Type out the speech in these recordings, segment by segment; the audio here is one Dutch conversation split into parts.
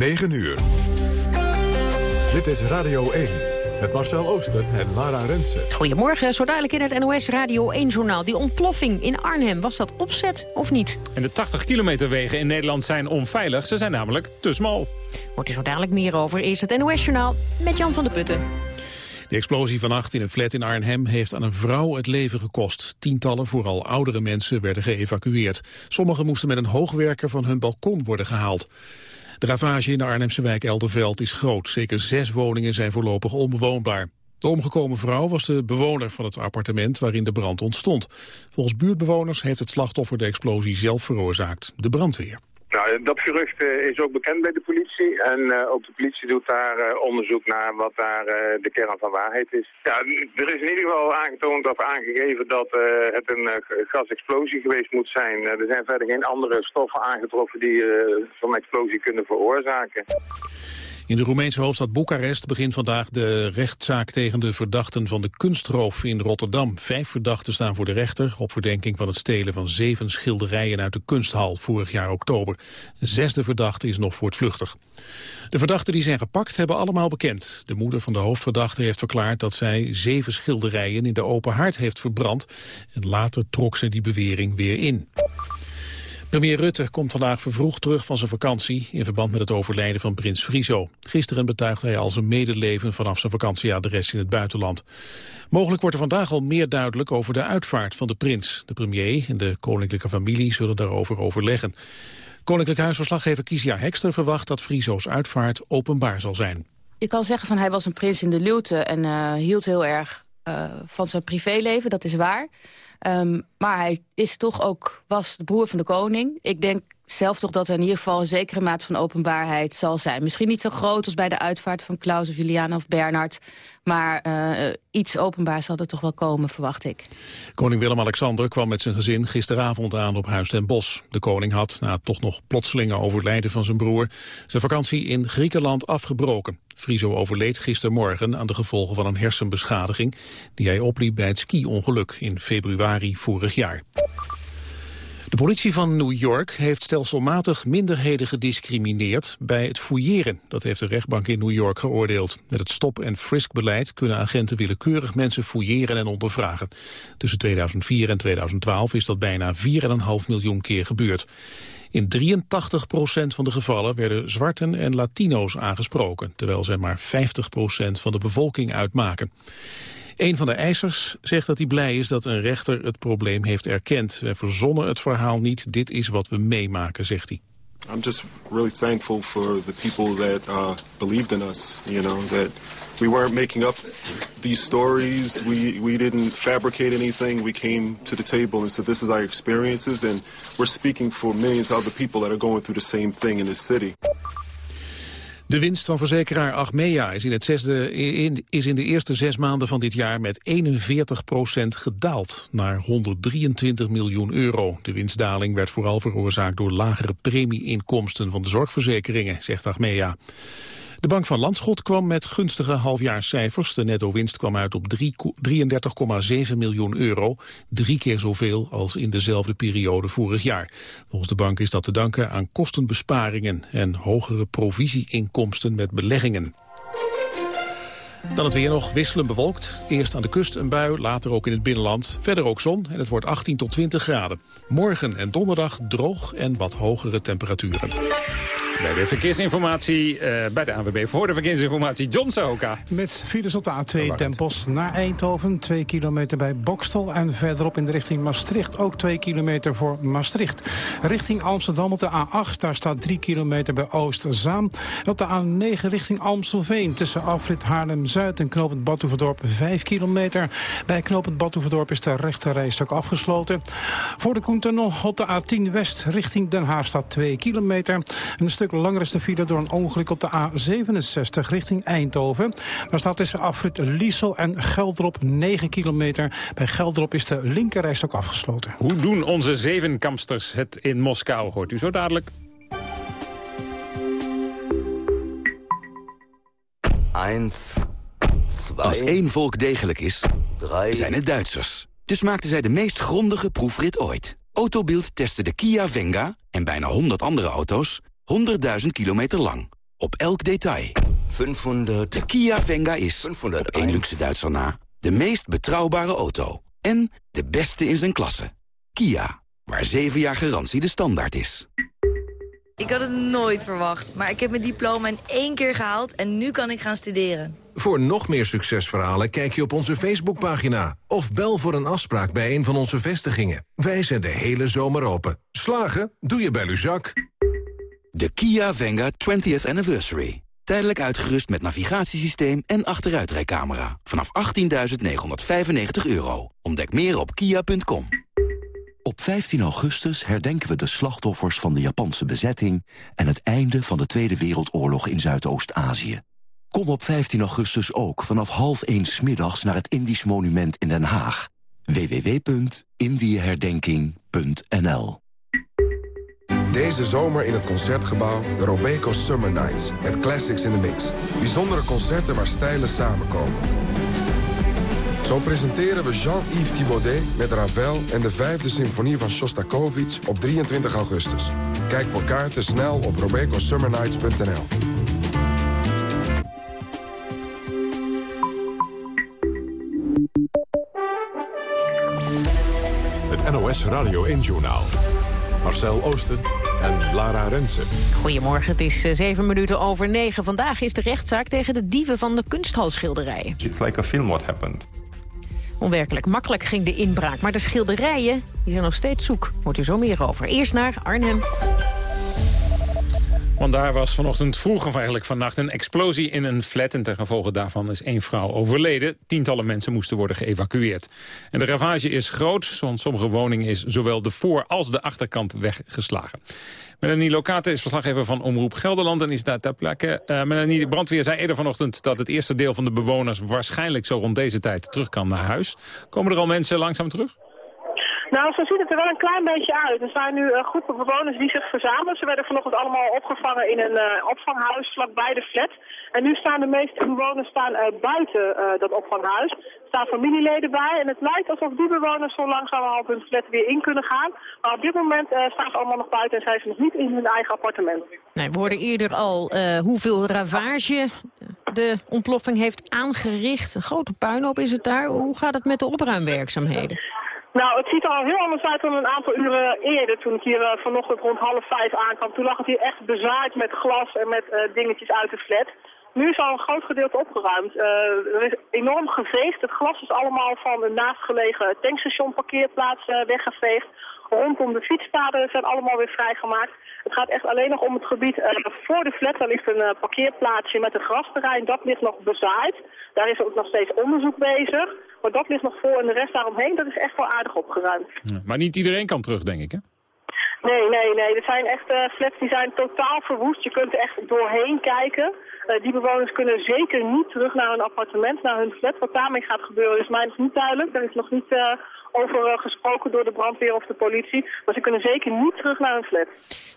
9 uur. Dit is Radio 1 met Marcel Ooster en Lara Rensen. Goedemorgen, zo dadelijk in het NOS Radio 1-journaal. Die ontploffing in Arnhem, was dat opzet of niet? En de 80 kilometer wegen in Nederland zijn onveilig. Ze zijn namelijk te smal. Wordt er zo dadelijk meer over. Eerst het NOS-journaal met Jan van der Putten. De explosie vannacht in een flat in Arnhem heeft aan een vrouw het leven gekost. Tientallen, vooral oudere mensen, werden geëvacueerd. Sommigen moesten met een hoogwerker van hun balkon worden gehaald. De ravage in de Arnhemse wijk Elderveld is groot. Zeker zes woningen zijn voorlopig onbewoonbaar. De omgekomen vrouw was de bewoner van het appartement waarin de brand ontstond. Volgens buurtbewoners heeft het slachtoffer de explosie zelf veroorzaakt. De brandweer. Nou, dat gerucht uh, is ook bekend bij de politie. En uh, ook de politie doet daar uh, onderzoek naar wat daar de kern van waarheid is. Ja, er is in ieder geval aangetoond of aangegeven dat het een gasexplosie geweest moet zijn. er zijn verder geen andere stoffen aangetroffen die zo'n explosie kunnen veroorzaken. In de Roemeense hoofdstad Boekarest begint vandaag de rechtszaak tegen de verdachten van de kunstroof in Rotterdam. Vijf verdachten staan voor de rechter op verdenking van het stelen van zeven schilderijen uit de kunsthal vorig jaar oktober. Een zesde verdachte is nog voortvluchtig. De verdachten die zijn gepakt hebben allemaal bekend. De moeder van de hoofdverdachte heeft verklaard dat zij zeven schilderijen in de open haard heeft verbrand. En later trok ze die bewering weer in. Premier Rutte komt vandaag vervroegd terug van zijn vakantie... in verband met het overlijden van prins Friso. Gisteren betuigde hij al zijn medeleven vanaf zijn vakantieadres in het buitenland. Mogelijk wordt er vandaag al meer duidelijk over de uitvaart van de prins. De premier en de koninklijke familie zullen daarover overleggen. Koninklijk Huisverslaggever Kizia Hekster verwacht dat Friso's uitvaart openbaar zal zijn. Je kan zeggen van hij was een prins in de luwte en uh, hield heel erg van zijn privéleven, dat is waar... Um, maar hij is toch ook, was de broer van de koning. Ik denk zelf toch dat er in ieder geval een zekere mate van openbaarheid zal zijn. Misschien niet zo groot als bij de uitvaart van Klaus of Juliana of Bernard. Maar uh, iets openbaar zal er toch wel komen, verwacht ik. Koning Willem-Alexander kwam met zijn gezin gisteravond aan op Huis ten Bosch. De koning had, na toch nog plotselinge overlijden van zijn broer... zijn vakantie in Griekenland afgebroken. Friso overleed gistermorgen aan de gevolgen van een hersenbeschadiging... die hij opliep bij het ski-ongeluk in februari vorig jaar. De politie van New York heeft stelselmatig minderheden gediscrimineerd bij het fouilleren. Dat heeft de rechtbank in New York geoordeeld. Met het stop- en frisk-beleid kunnen agenten willekeurig mensen fouilleren en ondervragen. Tussen 2004 en 2012 is dat bijna 4,5 miljoen keer gebeurd. In 83% van de gevallen werden zwarten en Latino's aangesproken, terwijl zij maar 50% van de bevolking uitmaken. Een van de eisers zegt dat hij blij is dat een rechter het probleem heeft erkend. We verzonnen het verhaal niet, dit is wat we meemaken, zegt hij. I'm just really thankful for the people that uh, believed in us, you know, that we weren't making up these stories. We, we didn't fabricate anything. We came to the table and said, this is our experiences, and we're speaking for millions of other people that are going through the same thing in this city. De winst van verzekeraar Achmea is in, het is in de eerste zes maanden van dit jaar met 41 procent gedaald naar 123 miljoen euro. De winstdaling werd vooral veroorzaakt door lagere premieinkomsten van de zorgverzekeringen, zegt Achmea. De Bank van Landschot kwam met gunstige halfjaarscijfers. De netto-winst kwam uit op 33,7 miljoen euro. Drie keer zoveel als in dezelfde periode vorig jaar. Volgens de bank is dat te danken aan kostenbesparingen... en hogere provisieinkomsten met beleggingen. Dan het weer nog wisselend bewolkt. Eerst aan de kust een bui, later ook in het binnenland. Verder ook zon en het wordt 18 tot 20 graden. Morgen en donderdag droog en wat hogere temperaturen. Bij de verkeersinformatie uh, bij de ANWB. Voor de verkeersinformatie John Sahoka. Met files op de A2 Tempos naar Eindhoven. 2 kilometer bij Bokstel. En verderop in de richting Maastricht. Ook 2 kilometer voor Maastricht. Richting Amsterdam op de A8. Daar staat 3 kilometer bij Oost-Zaan. Op de A9 richting Amstelveen. Tussen afrit Haarlem-Zuid en knooppunt Badhoevedorp 5 kilometer. Bij knooppunt Badhoevedorp is de rechte rijstok afgesloten. Voor de Koentunnel op de A10 West richting Den Haag staat 2 kilometer. Een stuk langer is de file door een ongeluk op de A67 richting Eindhoven. Daar staat tussen afrit Liesel en Geldrop 9 kilometer. Bij Geldrop is de linkerrijstok afgesloten. Hoe doen onze zevenkamsters het in Moskou? Hoort u zo dadelijk. 1, Als één volk degelijk is, zijn het Duitsers. Dus maakten zij de meest grondige proefrit ooit. Autobild testte de Kia Venga en bijna 100 andere auto's 100.000 kilometer lang. op elk detail. 500. De Kia Venga is, 500 op één luxe Duitser na, de meest betrouwbare auto. En de beste in zijn klasse. Kia, waar 7 jaar garantie de standaard is. Ik had het nooit verwacht, maar ik heb mijn diploma in één keer gehaald... en nu kan ik gaan studeren. Voor nog meer succesverhalen kijk je op onze Facebookpagina... of bel voor een afspraak bij een van onze vestigingen. Wij zijn de hele zomer open. Slagen? Doe je bij Luzak. De Kia Venga 20th Anniversary. Tijdelijk uitgerust met navigatiesysteem en achteruitrijcamera. Vanaf 18.995 euro. Ontdek meer op kia.com. Op 15 augustus herdenken we de slachtoffers van de Japanse bezetting... en het einde van de Tweede Wereldoorlog in Zuidoost-Azië. Kom op 15 augustus ook vanaf half 1 middags naar het Indisch Monument in Den Haag. www.indieherdenking.nl Deze zomer in het Concertgebouw de Robeco Summer Nights. Met classics in the mix. Bijzondere concerten waar stijlen samenkomen. Zo presenteren we Jean-Yves Thibaudet met Ravel en de vijfde symfonie van Shostakovich op 23 augustus. Kijk voor kaarten snel op robecosummernights.nl. Het NOS Radio 1-journaal. Marcel Oosten en Lara Rensen. Goedemorgen, het is eh, zeven minuten over negen. Vandaag is de rechtszaak tegen de dieven van de kunsthalschilderijen. It's like a film what happened. Onwerkelijk makkelijk ging de inbraak, maar de schilderijen die zijn nog steeds zoek. Hoort u zo meer over. Eerst naar Arnhem. Want daar was vanochtend vroeg, of eigenlijk vannacht, een explosie in een flat. En ten gevolge daarvan is één vrouw overleden. Tientallen mensen moesten worden geëvacueerd. En de ravage is groot, want sommige woningen is zowel de voor- als de achterkant weggeslagen. Melanie Lokate is verslaggever van Omroep Gelderland en is daar ter plekke. Uh, Melanie, de brandweer zei eerder vanochtend dat het eerste deel van de bewoners... waarschijnlijk zo rond deze tijd terug kan naar huis. Komen er al mensen langzaam terug? Nou, zo ziet het er wel een klein beetje uit. Er zijn nu uh, groepen bewoners die zich verzamelen. Ze werden vanochtend allemaal opgevangen in een uh, opvanghuis vlakbij de flat. En nu staan de meeste bewoners staan, uh, buiten dat opvanghuis. Er staan familieleden bij en het lijkt alsof die bewoners zo langzamerhand hun flat weer in kunnen gaan. Maar op dit moment staan ze allemaal nog buiten en zijn ze nog niet in hun eigen appartement. Nee, we hoorden eerder al hoeveel ravage de ontploffing heeft aangericht. Een grote puinhoop is het daar. Hoe gaat het met de opruimwerkzaamheden? Nou, het ziet er al heel anders uit dan een aantal uren eerder toen ik hier uh, vanochtend rond half vijf aankwam. Toen lag het hier echt bezaaid met glas en met uh, dingetjes uit de flat. Nu is al een groot gedeelte opgeruimd. Uh, er is enorm geveegd. Het glas is allemaal van een naastgelegen tankstation parkeerplaats weggeveegd. Rondom de fietspaden zijn allemaal weer vrijgemaakt. Het gaat echt alleen nog om het gebied voor de flat. Daar ligt een parkeerplaatsje met een grasterrein. Dat ligt nog bezaaid. Daar is ook nog steeds onderzoek bezig. Maar dat ligt nog vol en de rest daaromheen, dat is echt wel aardig opgeruimd. Ja, maar niet iedereen kan terug, denk ik, hè? Nee, nee, nee. Er zijn echt uh, flats die zijn totaal verwoest. Je kunt er echt doorheen kijken. Uh, die bewoners kunnen zeker niet terug naar hun appartement, naar hun flat. Wat daarmee gaat gebeuren is mij nog niet duidelijk. Daar is nog niet uh, over gesproken door de brandweer of de politie. Maar ze kunnen zeker niet terug naar hun flat.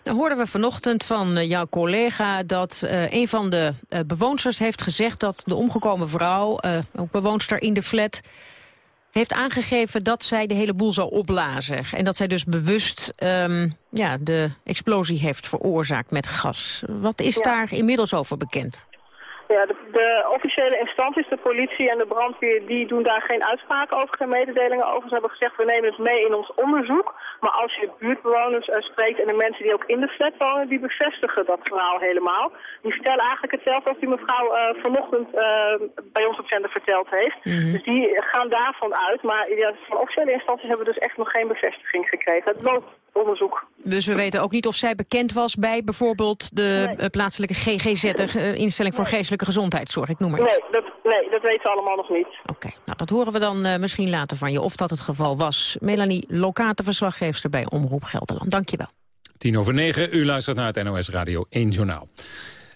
Dan hoorden we vanochtend van jouw collega dat een van de bewoonsters heeft gezegd... dat de omgekomen vrouw, ook bewoonster in de flat heeft aangegeven dat zij de hele boel zou opblazen. En dat zij dus bewust um, ja, de explosie heeft veroorzaakt met gas. Wat is ja. daar inmiddels over bekend? Ja, de, de, officiële instanties, de politie en de brandweer, die doen daar geen uitspraken over, geen mededelingen over. Ze hebben gezegd, we nemen het mee in ons onderzoek. Maar als je buurtbewoners uh, spreekt en de mensen die ook in de flat wonen, die bevestigen dat verhaal helemaal. Die vertellen eigenlijk hetzelfde als die mevrouw uh, vanochtend uh, bij ons op zender verteld heeft. Mm -hmm. Dus die gaan daarvan uit. Maar ja, van officiële instanties hebben we dus echt nog geen bevestiging gekregen. Het loopt onderzoek. Dus we weten ook niet of zij bekend was bij bijvoorbeeld de nee. plaatselijke GGZ, de instelling voor geestelijke gezondheidszorg, ik noem maar iets. Nee, dat, nee, dat weten we allemaal nog niet. Oké, okay, nou dat horen we dan uh, misschien later van je, of dat het geval was. Melanie Lokate, verslaggeefster bij Omroep Gelderland. Dank je wel. Tien over negen, u luistert naar het NOS Radio 1 Journaal.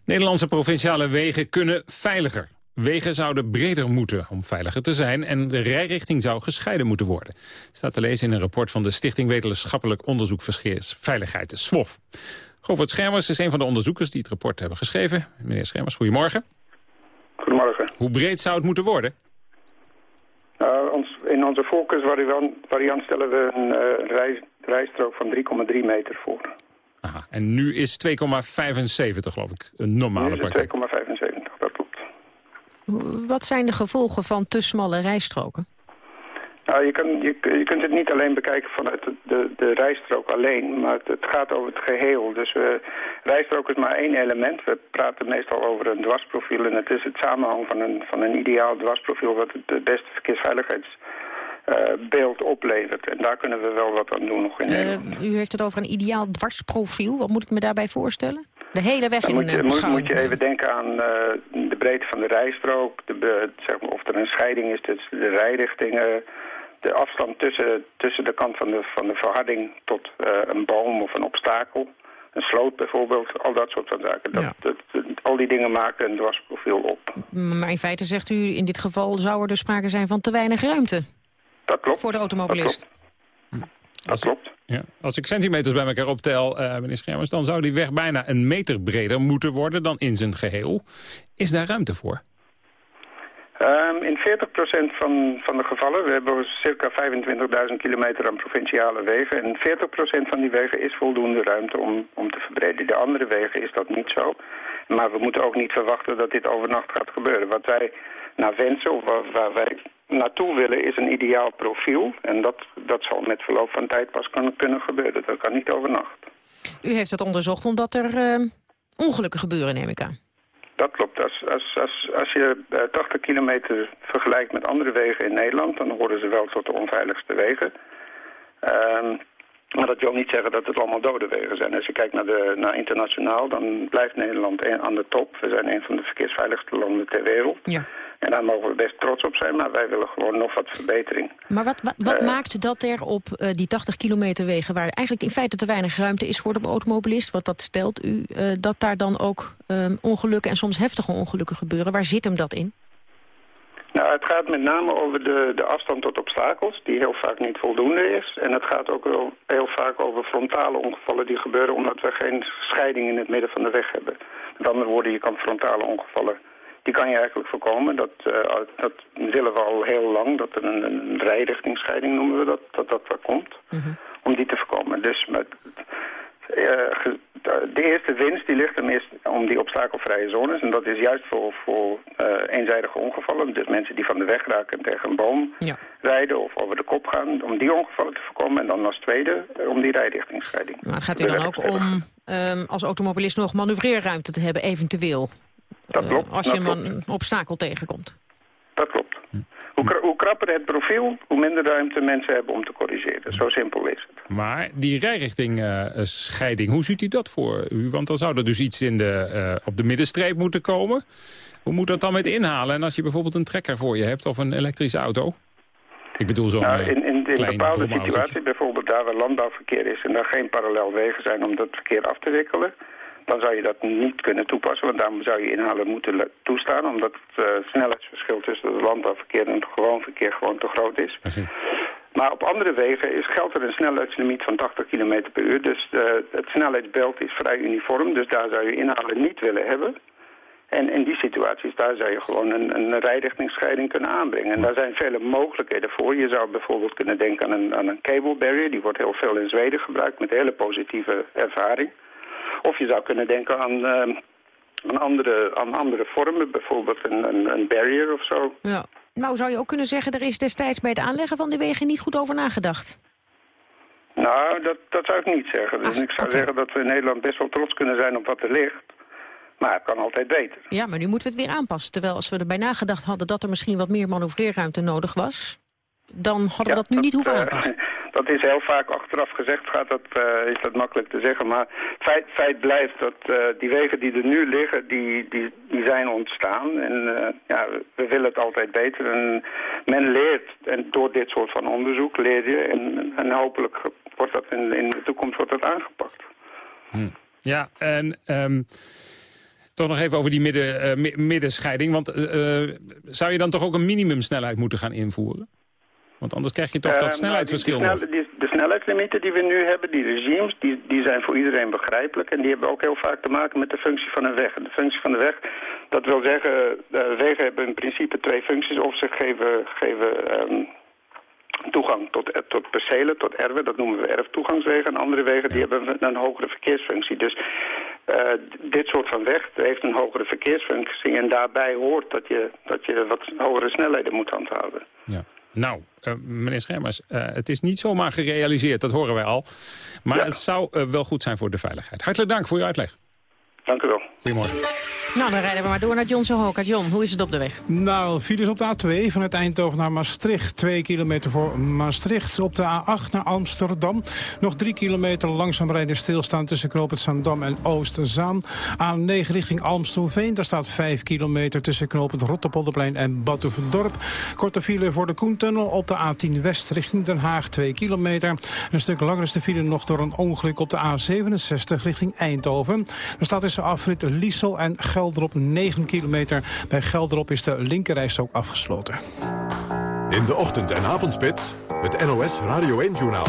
Nederlandse provinciale wegen kunnen veiliger. Wegen zouden breder moeten om veiliger te zijn... en de rijrichting zou gescheiden moeten worden. Staat te lezen in een rapport van de Stichting Wetenschappelijk Onderzoek Verkeersveiligheid, de SWOF. Govert Schermers is een van de onderzoekers die het rapport hebben geschreven. Meneer Schermers, goedemorgen. Goedemorgen. Hoe breed zou het moeten worden? Uh, ons, in onze focusvariant stellen we een uh, rij, rijstrook van 3,3 meter voor. Aha. En nu is 2,75 geloof ik een normale Nu is praktijk. het 2,75, dat klopt. Wat zijn de gevolgen van te smalle rijstroken? Nou, je, kan, je, je kunt het niet alleen bekijken vanuit de, de, de rijstrook alleen, maar het, het gaat over het geheel. Dus we, rijstrook is maar één element. We praten meestal over een dwarsprofiel en het is het samenhang van een, van een ideaal dwarsprofiel wat het de beste verkeersveiligheidsbeeld oplevert. En daar kunnen we wel wat aan doen nog in Nederland. Eh, u heeft het over een ideaal dwarsprofiel. Wat moet ik me daarbij voorstellen? De hele weg in moet je, eh, moet, moet je even denken aan eh, de breedte van de rijstrook, de, zeg maar, of er een scheiding is tussen de rijrichtingen, de afstand tussen, tussen de kant van de, van de verharding tot eh, een boom of een obstakel. Een sloot bijvoorbeeld, al dat soort van zaken. Dat, dat, dat- al die dingen maken een dwarsprofiel op. Maar in feite zegt u, in dit geval zou er dus sprake zijn van te weinig ruimte. Dat klopt. Voor de automobilist. Dat klopt. Ja. Als ik centimeters bij elkaar optel, eh meneer Schermers... dan zou die weg bijna een meter breder moeten worden dan in zijn geheel. Is daar ruimte voor? Ehm, in 40% van, van de gevallen, we hebben circa 25.000 kilometer aan provinciale wegen. En 40% van die wegen is voldoende ruimte om, om te verbreden. De andere wegen is dat niet zo. Maar we moeten ook niet verwachten dat dit overnacht gaat gebeuren. Wat wij naar wensen, of waar, waar wij naartoe willen, is een ideaal profiel. En dat, dat zal met verloop van tijd pas kunnen, kunnen gebeuren. Dat kan niet overnacht. U heeft het onderzocht omdat er eh, ongelukken gebeuren, neem ik aan. Dat klopt. Als, als, als, als je eh, 80 kilometer vergelijkt met andere wegen in Nederland... dan horen ze wel tot de onveiligste wegen. Ehm, maar dat wil niet zeggen dat het allemaal dode wegen zijn. Als je kijkt naar, de, naar internationaal, dan blijft Nederland aan de top. We zijn een van de verkeersveiligste landen ter wereld. Ja. En daar mogen we best trots op zijn, maar wij willen gewoon nog wat verbetering. Maar wat, wat, wat Eh. maakt dat er op eh, die 80 kilometer wegen... waar eigenlijk in feite te weinig ruimte is voor de automobilist... wat dat stelt u, eh, dat daar dan ook eh, ongelukken en soms heftige ongelukken gebeuren? Waar zit hem dat in? Nou, het gaat met name over de, de afstand tot obstakels, die heel vaak niet voldoende is. En het gaat ook wel heel vaak over frontale ongevallen die gebeuren omdat we geen scheiding in het midden van de weg hebben. Met andere woorden, je kan frontale ongevallen, die kan je eigenlijk voorkomen. Dat, eh, dat willen we al heel lang, dat er een, een rijrichtingsscheiding noemen we dat, dat dat wel komt. Om die te voorkomen. Dus met, eh, de eerste winst die ligt hem eerst om die obstakelvrije zones. En dat is juist voor, voor eh, eenzijdige ongevallen. Dus mensen die van de weg raken en tegen een boom rijden of over de kop gaan. Om die ongevallen te voorkomen. En dan als tweede om die rijrichtingsscheiding. Maar gaat u dan ook om ehm, als automobilist nog manoeuvreerruimte te hebben, eventueel? Dat Eh, klopt. als je dat een klopt. man- een obstakel tegenkomt. Dat klopt. Hoe, kra- hoe krapper het profiel, hoe minder ruimte mensen hebben om te corrigeren. Zo simpel is het. Maar die rijrichting-scheiding, hoe ziet u dat voor u? Want dan zou er dus iets in de, eh, op de middenstreep moeten komen. Hoe moet dat dan met inhalen? En als je bijvoorbeeld een trekker voor je hebt of een elektrische auto? Ik bedoel zo'n Nou, eh, in, in, bepaalde situaties, bijvoorbeeld daar waar landbouwverkeer is en daar geen parallelwegen zijn om dat verkeer af te wikkelen, dan zou je dat niet kunnen toepassen, want daarom zou je inhalen moeten toestaan, omdat het eh, snelheidsverschil tussen het landbouwverkeer en het gewoon verkeer gewoon te groot is. Maar op andere wegen is, geldt er een snelheidslimiet van 80 km per uur, dus eh, het snelheidsbeeld is vrij uniform, dus daar zou je inhalen niet willen hebben. En in die situaties, daar zou je gewoon een, een rijrichtingsscheiding kunnen aanbrengen. En daar zijn vele mogelijkheden voor. Je zou bijvoorbeeld kunnen denken aan een, aan een cable barrier. Die wordt heel veel in Zweden gebruikt met hele positieve ervaring. Of je zou kunnen denken aan, ehm, aan, andere, aan andere vormen. Bijvoorbeeld een, een, een barrier of zo. Ja. Nou, zou je ook kunnen zeggen, er is destijds bij het aanleggen van de wegen niet goed over nagedacht. Nou, dat, dat zou ik niet zeggen. Dus ik zou zeggen dat we in Nederland best wel trots kunnen zijn op wat er ligt. Maar het kan altijd beter. Ja, maar nu moeten we het weer aanpassen. Terwijl als we erbij nagedacht hadden dat er misschien wat meer manoeuvreerruimte nodig was... dan hadden we dat nu niet hoeven eh, aanpassen. dat is heel vaak achteraf gezegd, gaat dat, eh, is dat makkelijk te zeggen. Maar feit, feit blijft dat eh, die wegen die er nu liggen, die, die, die zijn ontstaan. En eh, ja, we willen het altijd beter. En men leert, en door dit soort van onderzoek leer je. En, en hopelijk wordt dat in, in de toekomst wordt dat aangepakt. Ja, en ehm, toch nog even over die midden, mi- middenscheiding. Want zou je dan toch ook een minimumsnelheid moeten gaan invoeren? Want anders krijg je toch Eh, dat nou, snelheidsverschil die, de, nog. snel- die- de snelheidslimieten die we nu hebben, die regimes, die, die zijn voor iedereen begrijpelijk. En die hebben ook heel vaak te maken met de functie van een weg. En de functie van de weg, dat wil zeggen, eh, wegen hebben in principe twee functies. Of ze geven, geven ehm, toegang tot, eh, tot percelen, tot erven. Dat noemen we erftoegangswegen. En andere wegen die hebben een hogere verkeersfunctie. Dus uh, dit soort van weg heeft een hogere verkeersfunctie. En daarbij hoort dat je, dat je wat hogere snelheden moet handhaven. Ja. Nou, uh, meneer Schermers, uh, het is niet zomaar gerealiseerd, dat horen wij al. Maar ja. het zou wel goed zijn voor de veiligheid. Hartelijk dank voor uw uitleg. Dank u wel. Goedemorgen. Nou, dan rijden we maar door naar John Sohoka. John, hoe is het op de weg? Nou, files op de A2 vanuit Eindhoven naar Maastricht. Twee kilometer voor Maastricht. Op de A8 naar Amsterdam. Nog drie kilometer langzaam rijden stilstaan tussen Knoop Zandam en Oosterzaan. A9 richting Almstelveen. Daar staat vijf kilometer tussen Knoop het Rotterpolderplein en Badhoevedorp. Korte file voor de Koentunnel op de A10 West richting Den Haag. Twee kilometer. Een stuk langer is de file nog door een ongeluk op de A67 richting Eindhoven. Er staat tussen afrit Liesel en Gelderop 9 kilometer. Bij Gelderop is de linkerrijstrook afgesloten. In de ochtend- en avondspits, het NOS Radio 1-journaal.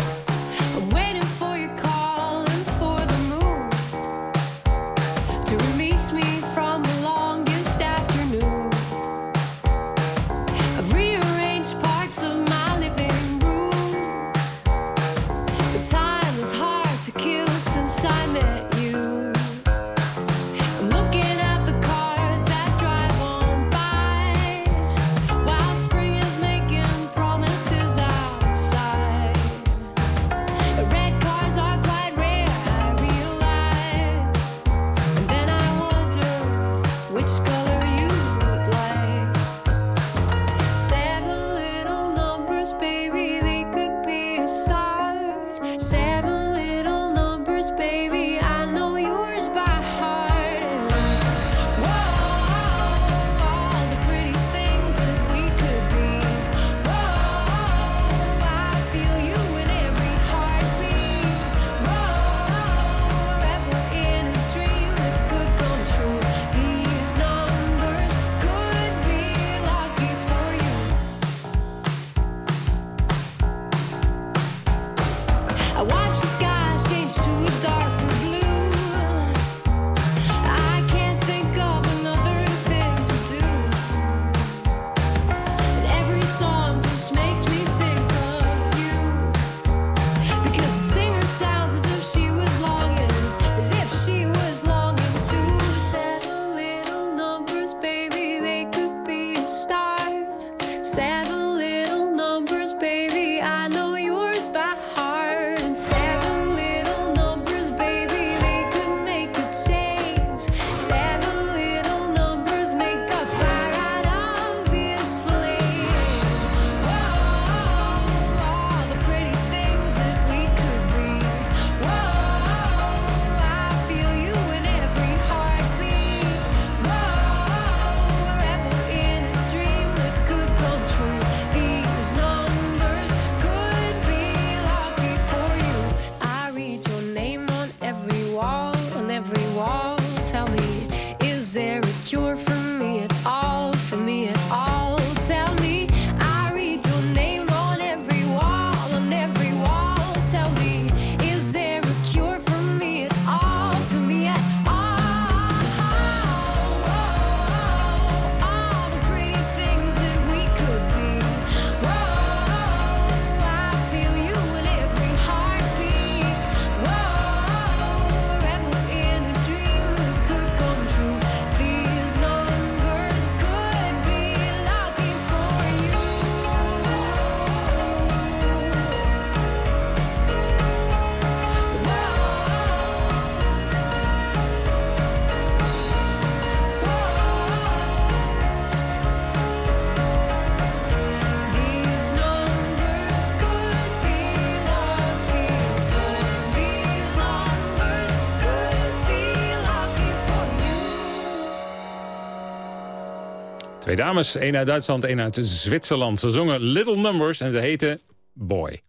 Twee dames, één uit Duitsland, één uit Zwitserland. Ze zongen Little Numbers en ze heten Boy.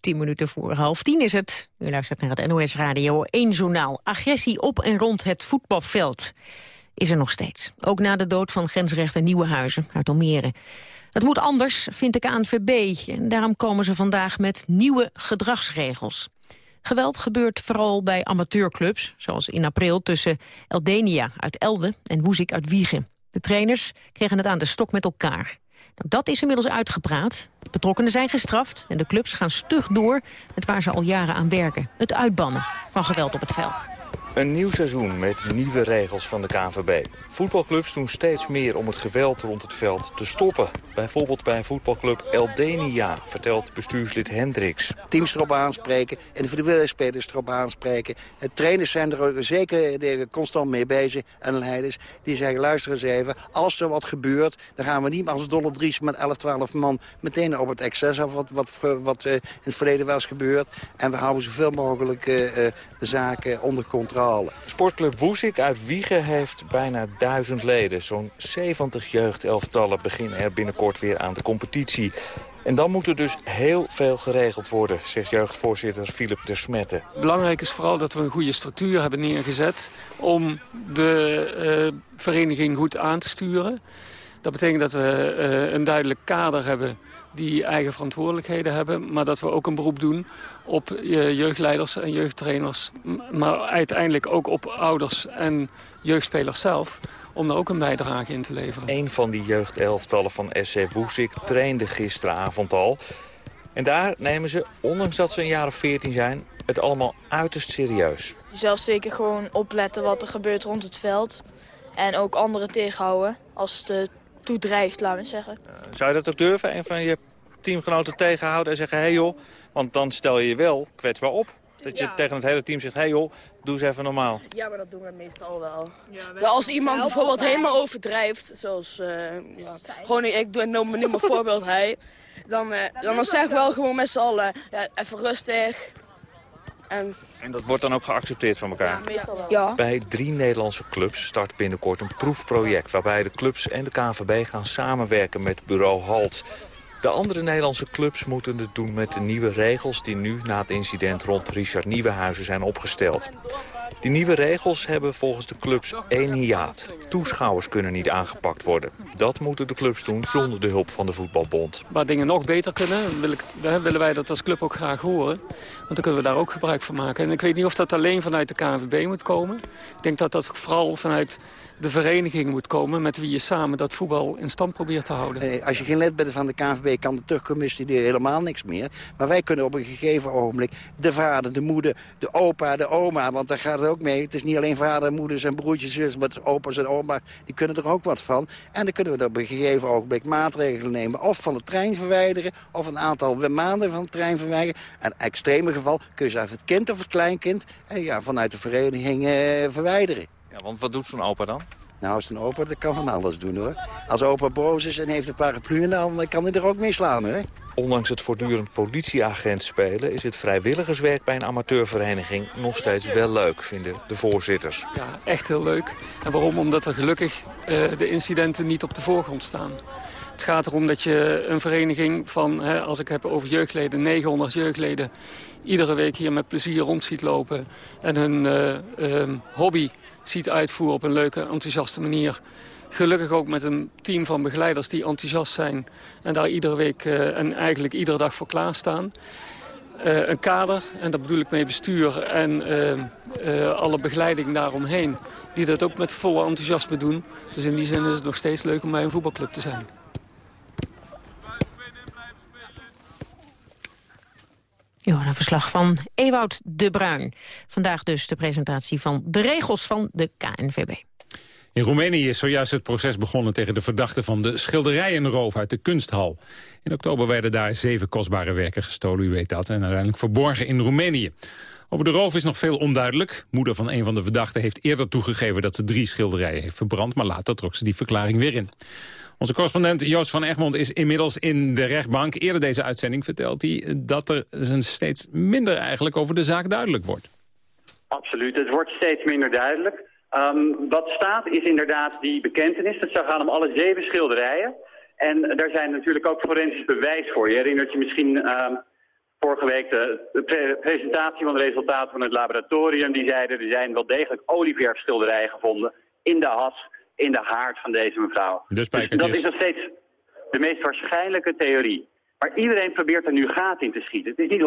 Tien minuten voor half tien is het. U luistert naar het NOS Radio 1 Journaal. Agressie op en rond het voetbalveld is er nog steeds. Ook na de dood van grensrechter Nieuwenhuizen uit Almere. Het moet anders, vindt de KNVB. En daarom komen ze vandaag met nieuwe gedragsregels. Geweld gebeurt vooral bij amateurclubs, zoals in april tussen Eldenia uit Elde en Woezik uit Wiegen. De trainers kregen het aan de stok met elkaar. Nou, dat is inmiddels uitgepraat. De betrokkenen zijn gestraft en de clubs gaan stug door... met waar ze al jaren aan werken. Het uitbannen van geweld op het veld. Een nieuw seizoen met nieuwe regels van de KNVB. Voetbalclubs doen steeds meer om het geweld rond het veld te stoppen. Bijvoorbeeld bij voetbalclub Eldenia, vertelt bestuurslid Hendricks. Teams erop aanspreken, individuele spelers erop aanspreken. De trainers zijn er zeker constant mee bezig en leiders. Die zeggen, luister eens even, als er wat gebeurt... dan gaan we niet als dolle dries met 11, 12 man... meteen op het excess af wat, wat, wat uh, in het verleden was gebeurd. En we houden zoveel mogelijk de zaken onder controle. Sportclub Woesik uit Wiegen heeft bijna duizend leden. Zo'n 70 jeugdelftallen beginnen er binnenkort weer aan de competitie. En dan moet er dus heel veel geregeld worden, zegt jeugdvoorzitter Philip de Smette. Belangrijk is vooral dat we een goede structuur hebben neergezet... om de uh, vereniging goed aan te sturen. Dat betekent dat we uh, een duidelijk kader hebben die eigen verantwoordelijkheden hebben... maar dat we ook een beroep doen op jeugdleiders en jeugdtrainers... maar uiteindelijk ook op ouders en jeugdspelers zelf om daar ook een bijdrage in te leveren. Een van die jeugdelftallen van SC Woesik trainde gisteravond al. En daar nemen ze, ondanks dat ze een jaar of veertien zijn... het allemaal uiterst serieus. Zelfs zeker gewoon opletten wat er gebeurt rond het veld. En ook anderen tegenhouden als het toedrijft, laten we zeggen. Zou je dat ook durven, een van je teamgenoten tegenhouden en zeggen... hé hey joh, want dan stel je je wel kwetsbaar op. Dat je tegen het hele team zegt, hé hey joh, doe eens even normaal. Ja, maar dat doen we meestal wel. Ja, als iemand bijvoorbeeld helemaal overdrijft, zoals, uh, ja, gewoon, ik doe, noem me nu mijn voorbeeld hij, dan, uh, dan, dan zeg ik wel gewoon met z'n allen, ja, even rustig. En, en dat wordt dan ook geaccepteerd van elkaar? Ja, meestal wel. Ja. Bij drie Nederlandse clubs start binnenkort een proefproject... waarbij de clubs en de KNVB gaan samenwerken met bureau HALT. De andere Nederlandse clubs moeten het doen met de nieuwe regels... die nu na het incident rond Richard Nieuwenhuizen zijn opgesteld. Die nieuwe regels hebben volgens de clubs één hiaat. Toeschouwers kunnen niet aangepakt worden. Dat moeten de clubs doen zonder de hulp van de voetbalbond. Waar dingen nog beter kunnen, willen wij dat als club ook graag horen. Want dan kunnen we daar ook gebruik van maken. En ik weet niet of dat alleen vanuit de KNVB moet komen. Ik denk dat dat vooral vanuit de vereniging moet komen... met wie je samen dat voetbal in stand probeert te houden. Als je geen lid bent van de KNVB kan de terugcommissie helemaal niks meer. Maar wij kunnen op een gegeven ogenblik de vader, de moeder, de opa, de oma... want daar gaat het ook mee. Het is niet alleen vader, moeders en broertjes, zus, maar opa's en oma's... die kunnen er ook wat van. En dan kunnen we op een gegeven ogenblik maatregelen nemen... of van de trein verwijderen, of een aantal maanden van de trein verwijderen. En extreme geval kun je zelf het kind of het kleinkind... En ja, vanuit de vereniging eh, verwijderen. Ja, want wat doet zo'n opa dan? Nou, zo'n opa dat kan van alles doen, hoor. Als opa boos is en heeft een paraplu, dan kan hij er ook mee slaan, hoor. Ondanks het voortdurend politieagent spelen... is het vrijwilligerswerk bij een amateurvereniging nog steeds wel leuk, vinden de voorzitters. Ja, echt heel leuk. En waarom? Omdat er gelukkig uh, de incidenten niet op de voorgrond staan. Het gaat erom dat je een vereniging van, hè, als ik heb over jeugdleden, 900 jeugdleden... iedere week hier met plezier rond ziet lopen en hun uh, uh, hobby ziet uitvoeren op een leuke, enthousiaste manier. Gelukkig ook met een team van begeleiders die enthousiast zijn... en daar iedere week uh, en eigenlijk iedere dag voor klaarstaan. Uh, een kader, en daar bedoel ik mee bestuur en uh, alle begeleiding daaromheen... die dat ook met volle enthousiasme doen. Dus in die zin is het nog steeds leuk om bij een voetbalclub te zijn. Een verslag van Ewout de Bruin. Vandaag dus de presentatie van de regels van de KNVB. In Roemenië is zojuist het proces begonnen tegen de verdachte van de schilderijenroof uit de kunsthal. In oktober werden daar zeven kostbare werken gestolen, u weet dat, en uiteindelijk verborgen in Roemenië. Over de roof is nog veel onduidelijk. Moeder van een van de verdachten heeft eerder toegegeven dat ze drie schilderijen heeft verbrand, maar later trok ze die verklaring weer in. Onze correspondent Joost van Egmond is inmiddels in de rechtbank. Eerder deze uitzending vertelt hij dat er steeds minder eigenlijk over de zaak duidelijk wordt. Absoluut, het wordt steeds minder duidelijk. Um, wat staat is inderdaad die bekentenis. Dat zou gaan om alle zeven schilderijen. En daar zijn natuurlijk ook forensisch bewijs voor. Je herinnert je misschien um, vorige week de, de presentatie van de resultaten van het laboratorium. Die zeiden er zijn wel degelijk olieverfschilderijen gevonden in de has in de haard van deze mevrouw. Dus, dat is nog steeds de meest waarschijnlijke theorie. Maar iedereen probeert er nu gaten in te schieten. Het is niet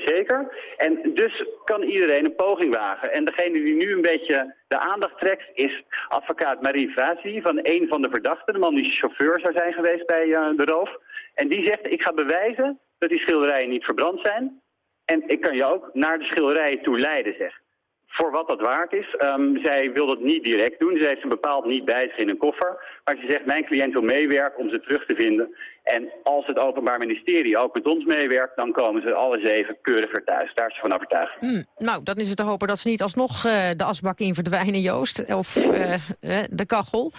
100% zeker. En dus kan iedereen een poging wagen. En degene die nu een beetje de aandacht trekt is advocaat Marie Vazi van een van de verdachten. De man die chauffeur zou zijn geweest bij uh, de roof. En die zegt, ik ga bewijzen dat die schilderijen niet verbrand zijn. En ik kan je ook naar de schilderijen toe leiden, zeg voor wat dat waard is. Um, zij wil dat niet direct doen. Ze heeft ze bepaald niet bij zich in een koffer. Maar ze zegt, mijn cliënt wil meewerken om ze terug te vinden. En als het Openbaar Ministerie ook met ons meewerkt... dan komen ze alle zeven keuriger thuis. Daar is ze van overtuigd. Mm, nou, dan is het te hopen dat ze niet alsnog uh, de asbak in verdwijnen, Joost. Of uh, de kachel.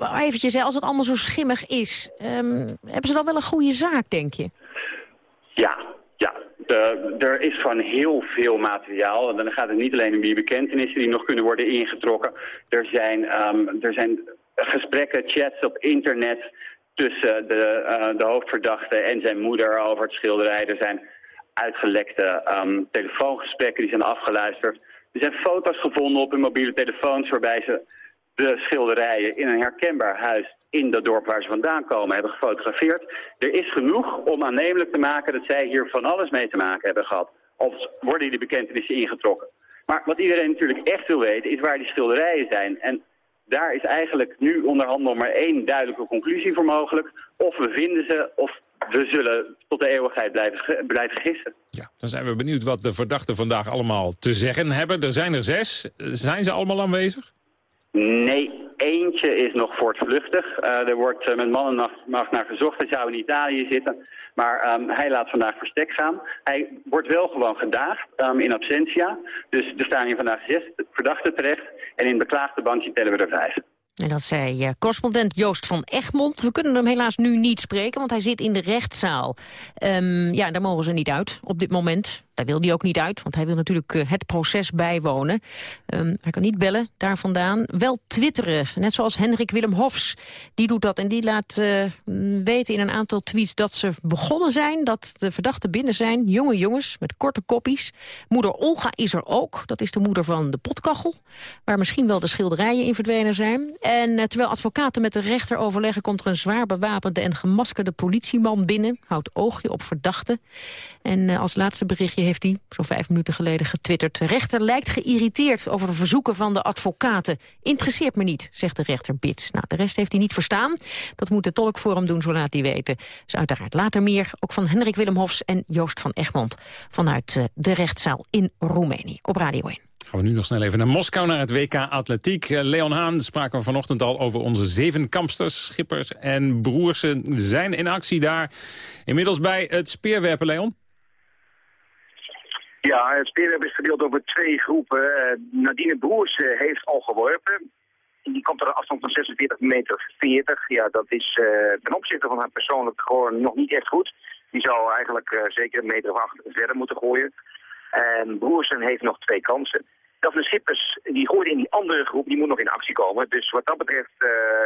Uh, eventjes, als het allemaal zo schimmig is... Um, hebben ze dan wel een goede zaak, denk je? Ja, er is gewoon heel veel materiaal. En dan gaat het niet alleen om die bekentenissen die nog kunnen worden ingetrokken. Er zijn, um, er zijn gesprekken, chats op internet tussen de, uh, de hoofdverdachte en zijn moeder over het schilderij. Er zijn uitgelekte um, telefoongesprekken die zijn afgeluisterd. Er zijn foto's gevonden op hun mobiele telefoons waarbij ze de schilderijen in een herkenbaar huis in dat dorp waar ze vandaan komen hebben gefotografeerd. Er is genoeg om aannemelijk te maken dat zij hier van alles mee te maken hebben gehad. Of worden die bekentenissen ingetrokken. Maar wat iedereen natuurlijk echt wil weten is waar die schilderijen zijn. En daar is eigenlijk nu onderhand nog maar één duidelijke conclusie voor mogelijk. Of we vinden ze, of we zullen tot de eeuwigheid blijven, blijven gissen. Ja, dan zijn we benieuwd wat de verdachten vandaag allemaal te zeggen hebben. Er zijn er zes. Zijn ze allemaal aanwezig? Nee, is nog voortvluchtig. Uh, er wordt uh, met mannen naar gezocht. Hij zou in Italië zitten. Maar um, hij laat vandaag verstek gaan. Hij wordt wel gewoon gedaagd um, in absentia. Dus er staan hier vandaag zes verdachten terecht. En in het beklaagde bankje tellen we er vijf. En dat zei uh, correspondent Joost van Egmond. We kunnen hem helaas nu niet spreken, want hij zit in de rechtszaal. Um, ja, daar mogen ze niet uit op dit moment. Daar wil hij ook niet uit, want hij wil natuurlijk uh, het proces bijwonen. Um, hij kan niet bellen daar vandaan. Wel twitteren, net zoals Hendrik Willem Hofs. Die doet dat en die laat uh, weten in een aantal tweets dat ze begonnen zijn. Dat de verdachten binnen zijn. Jonge jongens met korte koppies. Moeder Olga is er ook. Dat is de moeder van de potkachel. Waar misschien wel de schilderijen in verdwenen zijn. En uh, terwijl advocaten met de rechter overleggen... komt er een zwaar bewapende en gemaskerde politieman binnen. Houdt oogje op verdachten. En als laatste berichtje heeft hij, zo'n vijf minuten geleden, getwitterd. De rechter lijkt geïrriteerd over de verzoeken van de advocaten. Interesseert me niet, zegt de rechter Bits. Nou, de rest heeft hij niet verstaan. Dat moet de tolk voor hem doen, zo laat hij weten. Dus uiteraard later meer, ook van Hendrik Willem Hofs en Joost van Egmond... vanuit uh, de rechtszaal in Roemenië, op Radio 1. Gaan we nu nog snel even naar Moskou, naar het WK Atletiek. Uh, Leon Haan spraken we vanochtend al over onze zeven kampsters, schippers en broers. zijn in actie daar. Inmiddels bij het speerwerpen, Leon. Ja, het speerwerp is verdeeld over twee groepen. Uh, Nadine Broers uh, heeft al geworpen. Die komt er een afstand van 46 meter 40. Ja, dat is uh, ten opzichte van haar persoonlijk gewoon nog niet echt goed. Die zou eigenlijk zeker een meter of acht verder moeten gooien. En Broersen heeft nog twee kansen. Daphne Schippers, die gooide in die andere groep, die moet nog in actie komen. Dus wat dat betreft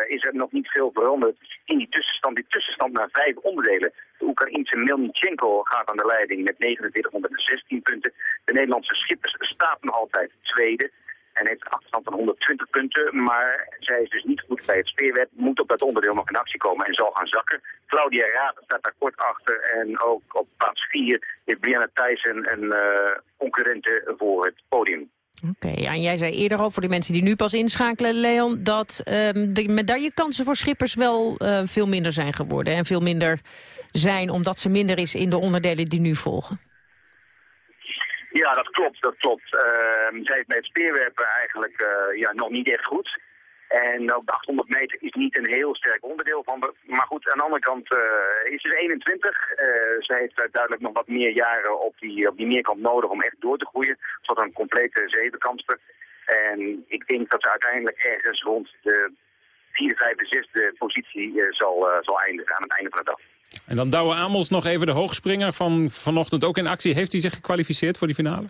is er nog niet veel veranderd in die tussenstand. Die tussenstand naar vijf onderdelen. De Oekraïense Melnichenko gaat aan de leiding met 4916 punten. De Nederlandse Schippers staat nog altijd tweede. En heeft achterstand van 120 punten. Maar zij is dus niet goed bij het speerwet. Moet op dat onderdeel nog in actie komen en zal gaan zakken. Claudia Raad staat daar kort achter. En ook op plaats 4 heeft Brianna Thijssen een uh, concurrente voor het podium. Oké, en jij zei eerder al voor de mensen die nu pas inschakelen, Leon... dat um, de medaillekansen voor Schippers wel uh, veel minder zijn geworden... en veel minder zijn omdat ze minder is in de onderdelen die nu volgen. Ja, dat klopt, dat klopt. Uh, zij heeft met speerwerpen eigenlijk uh, ja, nog niet echt goed. En ook de 800 meter is niet een heel sterk onderdeel van. Maar goed, aan de andere kant uh, is ze 21. Uh, ze heeft duidelijk nog wat meer jaren op die, op die meerkant nodig om echt door te groeien. Tot een complete zevenkampster. En ik denk dat ze uiteindelijk ergens rond de vierde, vijfde, zesde positie zal, zal eindigen aan het einde van de dag. En dan Douwe Amos nog even de hoogspringer van vanochtend ook in actie. Heeft hij zich gekwalificeerd voor die finale?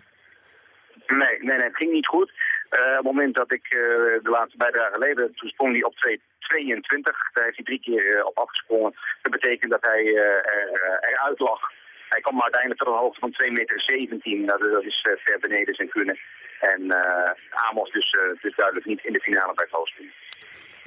Nee, nee, nee het ging niet goed. Uh, op het moment dat ik uh, de laatste bijdrage geleden, toen sprong hij op 2,22. Daar heeft hij drie keer uh, op afgesprongen. Dat betekent dat hij er, eruit lag. Hij kwam uiteindelijk tot een hoogte van 2,17 meter. Nou, dat is ver beneden zijn kunnen. En Amos dus, dus duidelijk niet in de finale bij hoogspringen.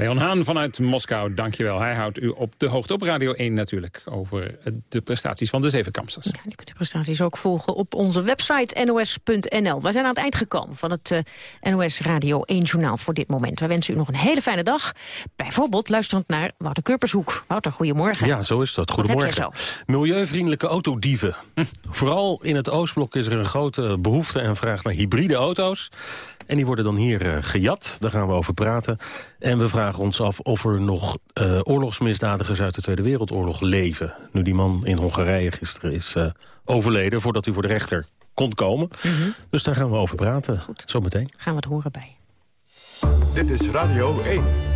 Leon Haan vanuit Moskou, dankjewel. Hij houdt u op de hoogte op Radio 1 natuurlijk... over de prestaties van de zevenkamsters. Ja, u kunt de prestaties ook volgen op onze website nos.nl. We zijn aan het eind gekomen van het uh, NOS Radio 1 Journaal voor dit moment. Wij wensen u nog een hele fijne dag. Bijvoorbeeld luisterend naar Wouter Kurpershoek. Wouter, goedemorgen. Ja, zo is dat. Goedemorgen. Milieuvriendelijke autodieven. Hm. Vooral in het Oostblok is er een grote behoefte en vraag naar hybride auto's. En die worden dan hier uh, gejat. Daar gaan we over praten. En we vragen ons af of er nog uh, oorlogsmisdadigers uit de Tweede Wereldoorlog leven. Nu die man in Hongarije gisteren is uh, overleden voordat hij voor de rechter kon komen. Mm -hmm. Dus daar gaan we over praten. Goed. Zometeen. Gaan we het horen bij. Dit is Radio 1.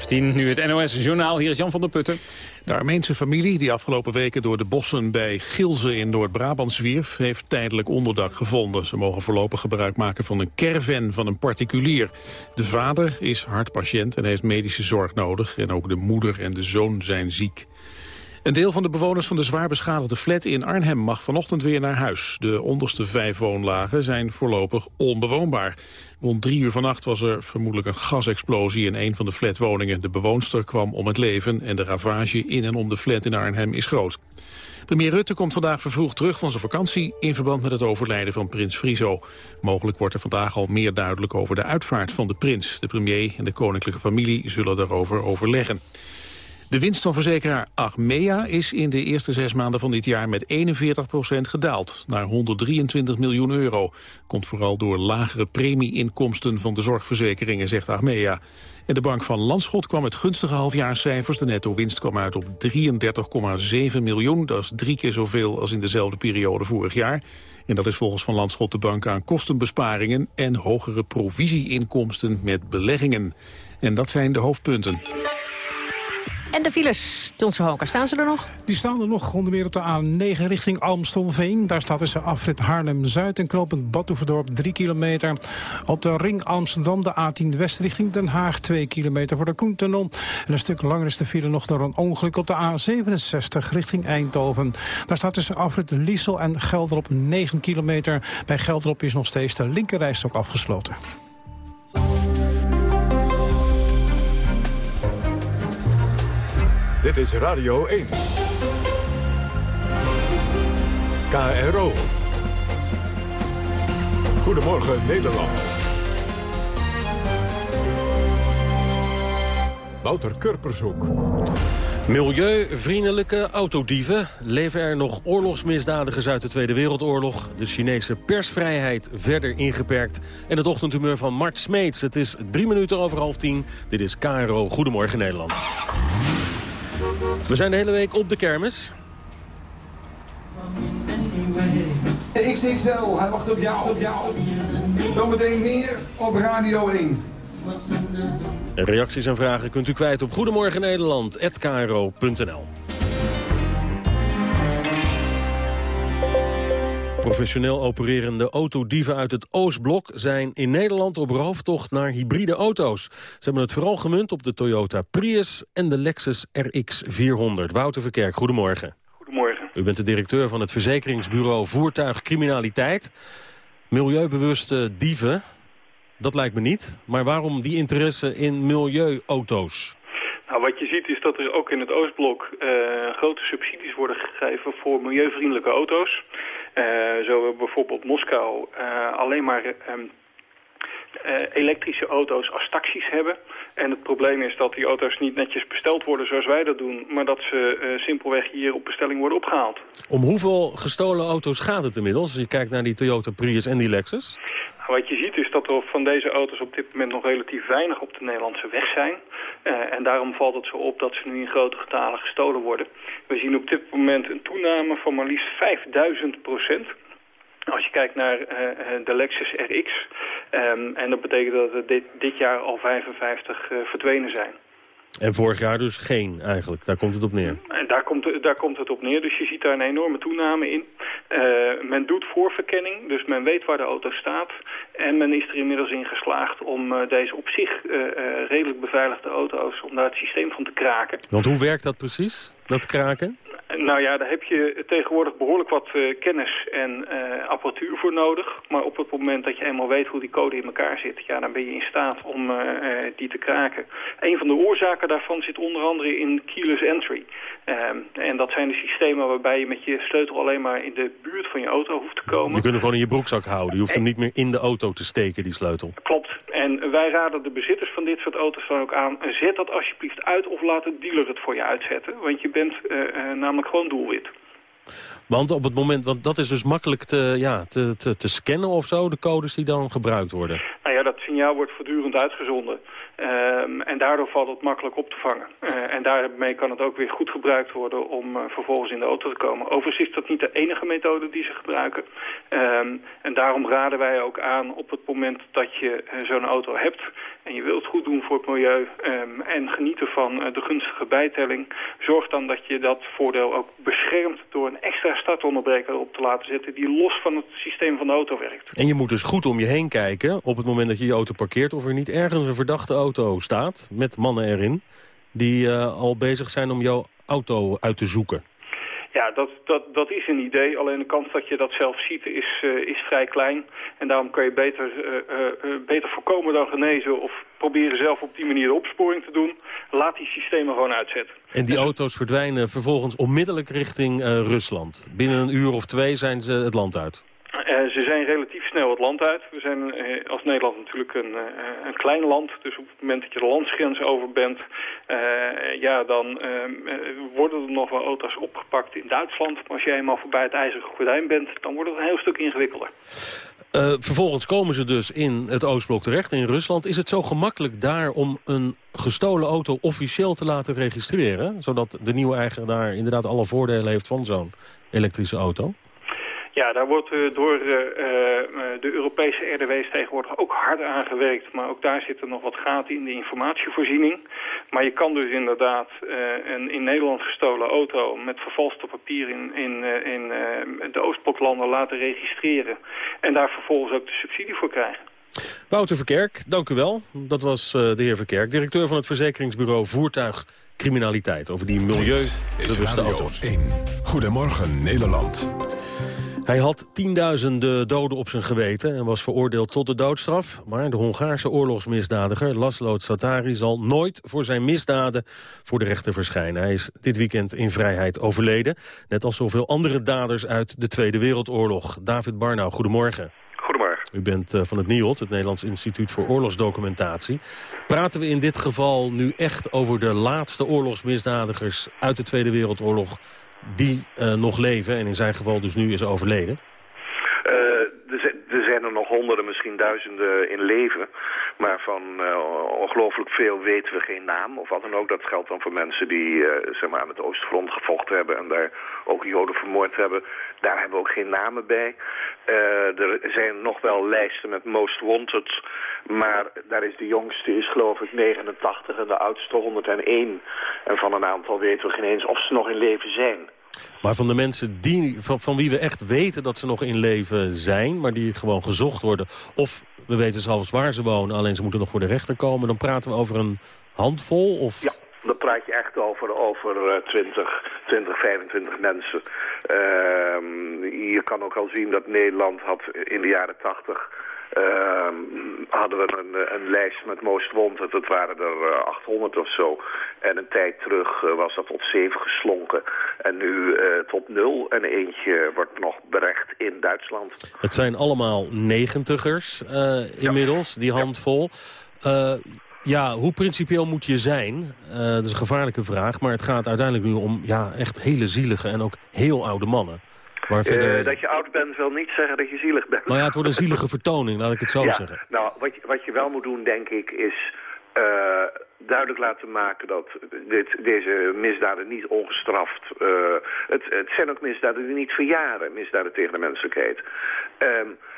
Half tien, nu het NOS-journaal. Hier is Jan van der Putten. De Armeense familie, die afgelopen weken door de bossen bij Gilze in Noord-Brabant zwierf, heeft tijdelijk onderdak gevonden. Ze mogen voorlopig gebruik maken van een caravan van een particulier. De vader is hartpatiënt en heeft medische zorg nodig. En ook de moeder en de zoon zijn ziek. Een deel van de bewoners van de zwaar beschadigde flat in Arnhem mag vanochtend weer naar huis. De onderste vijf woonlagen zijn voorlopig onbewoonbaar. Rond drie uur vannacht was er vermoedelijk een gasexplosie in een van de flatwoningen. De bewoonster kwam om het leven en de ravage in en om de flat in Arnhem is groot. Premier Rutte komt vandaag vervroegd terug van zijn vakantie... in verband met het overlijden van prins Friso. Mogelijk wordt er vandaag al meer duidelijk over de uitvaart van de prins. De premier en de koninklijke familie zullen daarover overleggen. De winst van verzekeraar Achmea is in de eerste zes maanden van dit jaar met 41% gedaald, naar 123 miljoen euro. Komt vooral door lagere premieinkomsten van de zorgverzekeringen, zegt Achmea. En de bank van Landschot kwam met gunstige halfjaarscijfers. De netto-winst kwam uit op 33,7 miljoen. Dat is drie keer zoveel als in dezelfde periode vorig jaar. En dat is volgens Van Landschot de bank aan kostenbesparingen... en hogere provisieinkomsten met beleggingen. En dat zijn de hoofdpunten. En de files, Johnson Hoka, staan ze er nog? Die staan er nog, onder meer op de A9 richting Almstelveen. Daar staat tussen afrit Haarlem-Zuid en knooppunt Badhoevedorp 3 kilometer. Op de ring Amsterdam de A10 West richting Den Haag 2 kilometer voor de Koentunnel. En een stuk langer is de file nog door een ongeluk op de A67 richting Eindhoven. Daar staat tussen afrit Liesel en Gelderop 9 kilometer. Bij Gelderop is nog steeds de linkerrijstok afgesloten. Dit is Radio 1. KRO. Goedemorgen Nederland. Wouter Kurpershoek. Milieuvriendelijke autodieven. Leven er nog oorlogsmisdadigers uit de Tweede Wereldoorlog? De Chinese persvrijheid verder ingeperkt. En het ochtendhumeur van Mart Smeets. Het is drie minuten over half tien. Dit is KRO. Goedemorgen Nederland. We zijn de hele week op de kermis. XXL, hij wacht op jou, op jou. Zometeen meer op Radio 1. Reacties en vragen kunt u kwijt op Goedemorgen Nederland@kro.nl. Professioneel opererende autodieven uit het Oostblok zijn in Nederland op rooftocht naar hybride auto's. Ze hebben het vooral gemunt op de Toyota Prius en de Lexus RX 400. Wouter Verkerk, goedemorgen. Goedemorgen. U bent de directeur van het verzekeringsbureau Voertuigcriminaliteit. Milieubewuste dieven, dat lijkt me niet. Maar waarom die interesse in milieuauto's? Nou, wat je ziet is dat er ook in het Oostblok uh, grote subsidies worden gegeven voor milieuvriendelijke auto's. Uh, zo bijvoorbeeld Moskou uh, alleen maar um, uh, elektrische auto's als taxis hebben. En het probleem is dat die auto's niet netjes besteld worden zoals wij dat doen... maar dat ze simpelweg hier op bestelling worden opgehaald. Om hoeveel gestolen auto's gaat het inmiddels... als je kijkt naar die Toyota Prius en die Lexus? Wat je ziet is dat er van deze auto's op dit moment nog relatief weinig op de Nederlandse weg zijn. Uh, en daarom valt het zo op dat ze nu in grote getalen gestolen worden. We zien op dit moment een toename van maar liefst 5000 procent. Als je kijkt naar uh, de Lexus RX. Um, en dat betekent dat er dit, dit jaar al 55 uh, verdwenen zijn. En vorig jaar dus geen eigenlijk, daar komt het op neer. En daar komt, daar komt het op neer, dus je ziet daar een enorme toename in. Uh, men doet voorverkenning, dus men weet waar de auto staat. En men is er inmiddels in geslaagd om uh, deze op zich uh, redelijk beveiligde auto's... om daar het systeem van te kraken. Want hoe werkt dat precies, dat kraken? nou ja, daar heb je tegenwoordig behoorlijk wat kennis en apparatuur voor nodig. Maar op het moment dat je eenmaal weet hoe die code in elkaar zit... ja, dan ben je in staat om die te kraken. Een van de oorzaken daarvan zit onder andere in keyless entry. Ehm, en dat zijn de systemen waarbij je met je sleutel alleen maar in de buurt van je auto hoeft te komen. Je kunt hem gewoon in je broekzak houden. Je hoeft hem niet meer in de auto te steken, die sleutel. Klopt. En wij raden de bezitters van dit soort auto's dan ook aan... zet dat alsjeblieft uit of laat de dealer het voor je uitzetten. Want je bent uh, uh, namelijk gewoon doelwit. Want op het moment, want dat is dus makkelijk te, ja, te, te, te scannen of zo, de codes die dan gebruikt worden. Nou signaal wordt voortdurend uitgezonden. Um, en daardoor valt het makkelijk op te vangen. Uh, en daarmee kan het ook weer goed gebruikt worden om uh, vervolgens in de auto te komen. Overigens is dat niet de enige methode die ze gebruiken. Um, en daarom raden wij ook aan op het moment dat je uh, zo'n auto hebt... en je wilt goed doen voor het milieu um, en genieten van de gunstige bijtelling... zorg dan dat je dat voordeel ook beschermt door een extra startonderbreker op te laten zetten... die los van het systeem van de auto werkt. En je moet dus goed om je heen kijken op het moment dat je je auto parkeert... of er niet ergens een verdachte auto staat met mannen erin... die uh, al bezig zijn om jouw auto uit te zoeken. Ja, dat, dat, dat is een idee. Alleen de kans dat je dat zelf ziet is, uh, is vrij klein. En daarom kan je beter, uh, beter voorkomen dan genezen... of proberen zelf op die manier de opsporing te doen. Laat die systemen gewoon uitzetten. En die auto's verdwijnen vervolgens onmiddellijk richting Rusland. Binnen een uur of twee zijn ze het land uit. Ze zijn relatief snel het land uit. We zijn uh, als Nederland natuurlijk een, uh, een klein land. Dus op het moment dat je de landsgrens over bent... ja, dan worden er nog wel auto's opgepakt in Duitsland. Maar als je eenmaal voorbij het ijzeren gordijn bent... dan wordt het een heel stuk ingewikkelder. vervolgens komen ze dus in het Oostblok terecht, in Rusland. Is het zo gemakkelijk daar om een gestolen auto officieel te laten registreren? Zodat de nieuwe eigenaar inderdaad alle voordelen heeft van zo'n elektrische auto? Ja, daar wordt uh, door uh, de Europese RDW's tegenwoordig ook hard aan gewerkt. Maar ook daar zitten nog wat gaten in de informatievoorziening. Maar je kan dus inderdaad een in Nederland gestolen auto met vervalste papier in, in, in de Oostbloklanden laten registreren. En daar vervolgens ook de subsidie voor krijgen. Wouter Verkerk, dank u wel. Dat was de heer Verkerk, directeur van het verzekeringsbureau Voertuig Criminaliteit. Over die milieubewuste auto's. 1. Goedemorgen Nederland. Hij had tienduizenden doden op zijn geweten en was veroordeeld tot de doodstraf. Maar de Hongaarse oorlogsmisdadiger Laszlo Tsatari zal nooit voor zijn misdaden voor de rechter verschijnen. Hij is dit weekend in vrijheid overleden. Net als zoveel andere daders uit de Tweede Wereldoorlog. David Barnau, goedemorgen. Goedemorgen. U bent uh, van het NIOD, het Nederlands Instituut voor Oorlogsdocumentatie. Praten we in dit geval nu echt over de laatste oorlogsmisdadigers uit de Tweede Wereldoorlog die uh, nog leven en in zijn geval dus nu is overleden? Uh, er zijn er nog honderden, misschien duizenden in leven. Maar van uh, ongelooflijk veel weten we geen naam. Of wat dan ook. Dat geldt dan voor mensen die uh, zeg maar aan het Oostfront gevochten hebben... en daar ook Joden vermoord hebben. Daar hebben we ook geen namen bij. Uh, er zijn nog wel lijsten met most wanted. Maar daar is de jongste is geloof ik 89 en de oudste 101. En van een aantal weten we geen eens of ze nog in leven zijn. Maar van de mensen die, van, wie we echt weten dat ze nog in leven zijn... maar die gewoon gezocht worden... of we weten zelfs waar ze wonen, alleen ze moeten nog voor de rechter komen... dan praten we over een handvol? Of... Ja, dan praat je echt over, over 20, 20, 25 mensen. Uh, je kan ook al zien dat Nederland had in de jaren 80 uh, hadden we een, een, lijst met most wanted. Dat waren er 800 eh, of zo. En een tijd terug uh, was dat tot 7 geslonken. En nu uh, tot 0. En eentje wordt nog berecht in Duitsland. Het zijn allemaal negentigers inmiddels, ja. die handvol. Ja. Ja, hoe principieel moet je zijn? Dat is een gevaarlijke vraag, maar het gaat uiteindelijk nu om ja, echt hele zielige en ook heel oude mannen. Maar verder... uh, dat je oud bent wil niet zeggen dat je zielig bent. Nou ja, het wordt een zielige vertoning, laat ik het zo ja, zeggen. Nou, wat je, wat je wel moet doen, denk ik, is uh, duidelijk laten maken dat dit, deze misdaden niet ongestraft... Uh, het, het zijn ook misdaden die niet verjaren, misdaden tegen de menselijkheid. Um, uh,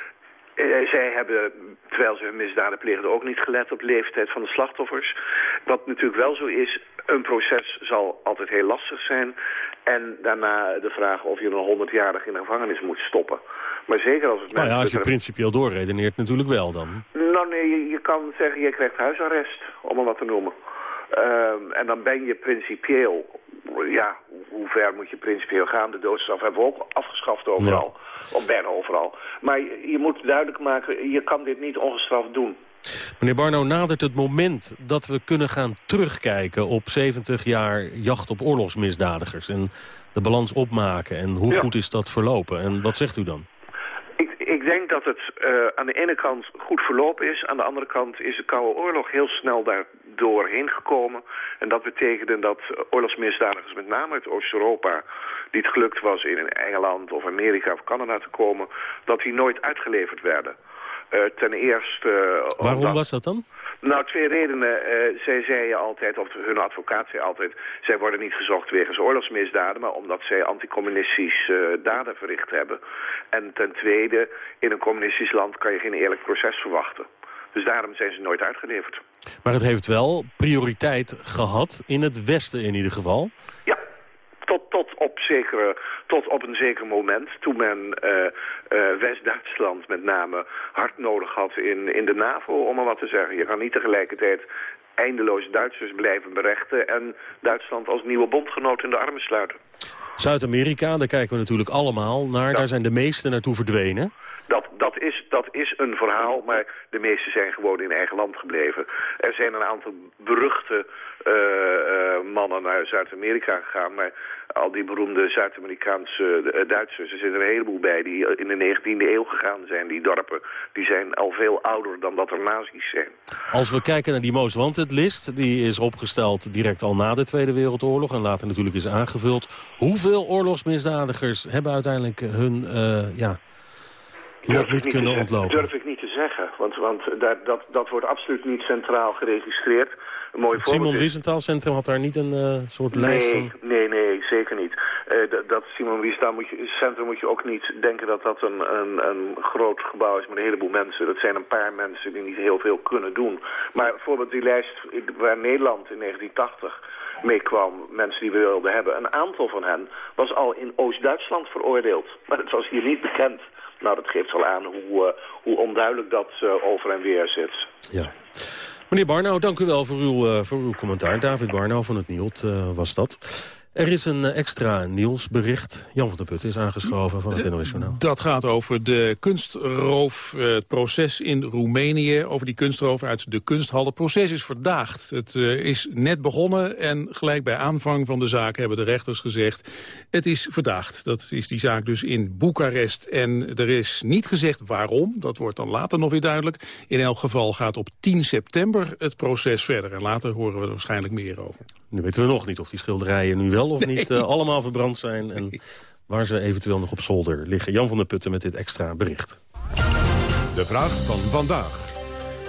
zij hebben, terwijl ze hun misdaden pleegden, ook niet gelet op de leeftijd van de slachtoffers. Wat natuurlijk wel zo is, een proces zal altijd heel lastig zijn. En daarna de vraag of je een 100-jarig in de gevangenis moet stoppen. Maar zeker als het nou ja, als je principieel doorredeneert natuurlijk wel dan. Nou nee, je, je kan zeggen je krijgt huisarrest, om maar wat te noemen. Um, en dan ben je principieel ja, hoe ver moet je principieel gaan? De doodstraf hebben we ook afgeschaft overal. Of bijna overal. Maar je, je moet duidelijk maken, je kan dit niet ongestraft doen. Meneer Barno, nadert het moment dat we kunnen gaan terugkijken op 70 jaar jacht op oorlogsmisdadigers en de balans opmaken en hoe goed is dat verlopen? En wat zegt u dan? Ik, denk dat het uh, aan de ene kant goed verlopen is. Aan de andere kant is de Koude Oorlog heel snel daar doorheen gekomen. En dat betekende dat oorlogsmisdadigers, met name uit Oost-Europa... die het gelukt was in Engeland of Amerika of Canada te komen... dat die nooit uitgeleverd werden. Uh, ten eerste... Uh, Waarom was dat dan? Nou, twee redenen. Uh, zij zeiden altijd, of hun advocaat zei altijd... zij worden niet gezocht wegens oorlogsmisdaden... maar omdat zij anticommunistische daden verricht hebben. En ten tweede, in een communistisch land kan je geen eerlijk proces verwachten. Dus daarom zijn ze nooit uitgeleverd. Maar het heeft wel prioriteit gehad, in het Westen in ieder geval. Ja, tot, tot, zekere, tot op een zeker moment, toen men uh, uh, West-Duitsland met name hard nodig had in, in de NAVO, om maar wat te zeggen. Je kan niet tegelijkertijd eindeloos Duitsers blijven berechten en Duitsland als nieuwe bondgenoot in de armen sluiten. Zuid-Amerika, daar kijken we natuurlijk allemaal naar. Daar zijn de meesten naartoe verdwenen. Dat, dat, is, dat is een verhaal, maar de meeste zijn gewoon in eigen land gebleven. Er zijn een aantal beruchte uh, uh, mannen naar Zuid-Amerika gegaan, maar al die beroemde Zuid-Amerikaanse uh, Duitsers, er zitten een heleboel bij die in de 19e eeuw gegaan zijn. Die dorpen, die zijn al veel ouder dan dat er nazi's zijn. Als we kijken naar die Most Wanted list, die is opgesteld direct al na de Tweede Wereldoorlog en later natuurlijk is aangevuld. Hoeveel oorlogsmisdadigers hebben uiteindelijk hun, ja lot niet kunnen ontlopen? Dat durf ik niet te zeggen, want, want dat, dat, dat wordt absoluut niet centraal geregistreerd. Een mooi het Simon Wiesenthal Centrum had daar niet een uh, soort nee, lijst van? Nee, nee, zeker niet. Uh, dat, dat Simon Wiesenthal moet je, Centrum moet je ook niet denken dat dat een, een, een groot gebouw is met een heleboel mensen. Dat zijn een paar mensen die niet heel veel kunnen doen. Maar bijvoorbeeld die lijst waar Nederland in 1980 mee kwam, mensen die we wilden hebben. Een aantal van hen was al in Oost-Duitsland veroordeeld. Maar het was hier niet bekend. Nou, dat geeft al aan hoe, uh, hoe onduidelijk dat uh, over en weer zit. Ja. Meneer Barnau, dank u wel voor uw, uh, voor uw commentaar. David Barnau van het Nielt was dat. Er is een eh, extra nieuwsbericht. Jan van der Putten is aangeschoven van het NOS Journaal. Dat gaat over de kunstroof, eh, het proces in Roemenië. Over die kunstroof uit de kunsthal. Het proces is verdaagd. Het uh, is net begonnen en gelijk bij aanvang van de zaak hebben de rechters gezegd... het is verdaagd. Dat is die zaak dus in Boekarest. En er is niet gezegd waarom. Dat wordt dan later nog weer duidelijk. In elk geval gaat op 10 september het proces verder. En later horen we er waarschijnlijk meer over. Nu weten we nog niet of die schilderijen nu wel of niet uh, allemaal verbrand zijn. En waar ze eventueel nog op zolder liggen. Jan van der Putten met dit extra bericht. De vraag van vandaag.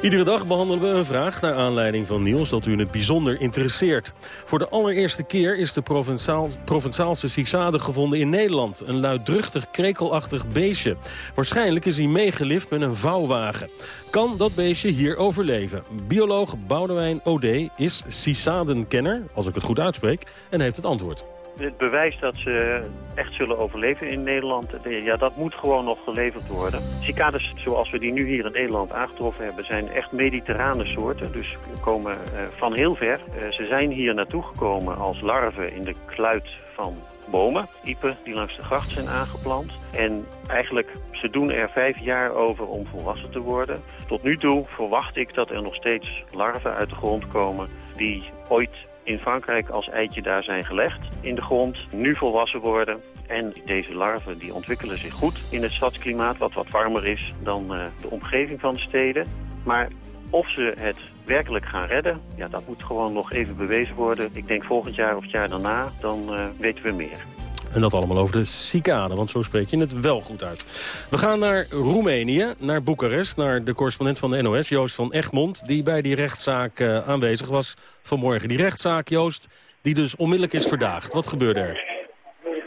Iedere dag behandelen we een vraag naar aanleiding van nieuws dat u in het bijzonder interesseert. Voor de allereerste keer is de Provençaal, Provençaalse cicade gevonden in Nederland. Een luidruchtig, krekelachtig beestje. Waarschijnlijk is hij meegelift met een vouwwagen. Kan dat beestje hier overleven? Bioloog Boudewijn Ode is cicadenkenner, als ik het goed uitspreek, en heeft het antwoord. Het bewijs dat ze echt zullen overleven in Nederland, ja, dat moet gewoon nog geleverd worden. Cicades zoals we die nu hier in Nederland aangetroffen hebben, zijn echt mediterrane soorten. Dus komen uh, van heel ver. Uh, ze zijn hier naartoe gekomen als larven in de kluit van bomen, iepen, die langs de gracht zijn aangeplant. En eigenlijk, ze doen er vijf jaar over om volwassen te worden. Tot nu toe verwacht ik dat er nog steeds larven uit de grond komen die ooit in Frankrijk als eitje daar zijn gelegd in de grond, nu volwassen worden. En deze larven die ontwikkelen zich goed in het stadsklimaat, wat wat warmer is dan uh, de omgeving van de steden. Maar of ze het werkelijk gaan redden, ja, dat moet gewoon nog even bewezen worden. Ik denk volgend jaar of het jaar daarna, dan uh, weten we meer. En dat allemaal over de cicade, want zo spreek je het wel goed uit. We gaan naar Roemenië, naar Boekarest, naar de correspondent van de NOS, Joost van Egmond... die bij die rechtszaak uh, aanwezig was vanmorgen. Die rechtszaak, Joost, die dus onmiddellijk is verdaagd. Wat gebeurde er?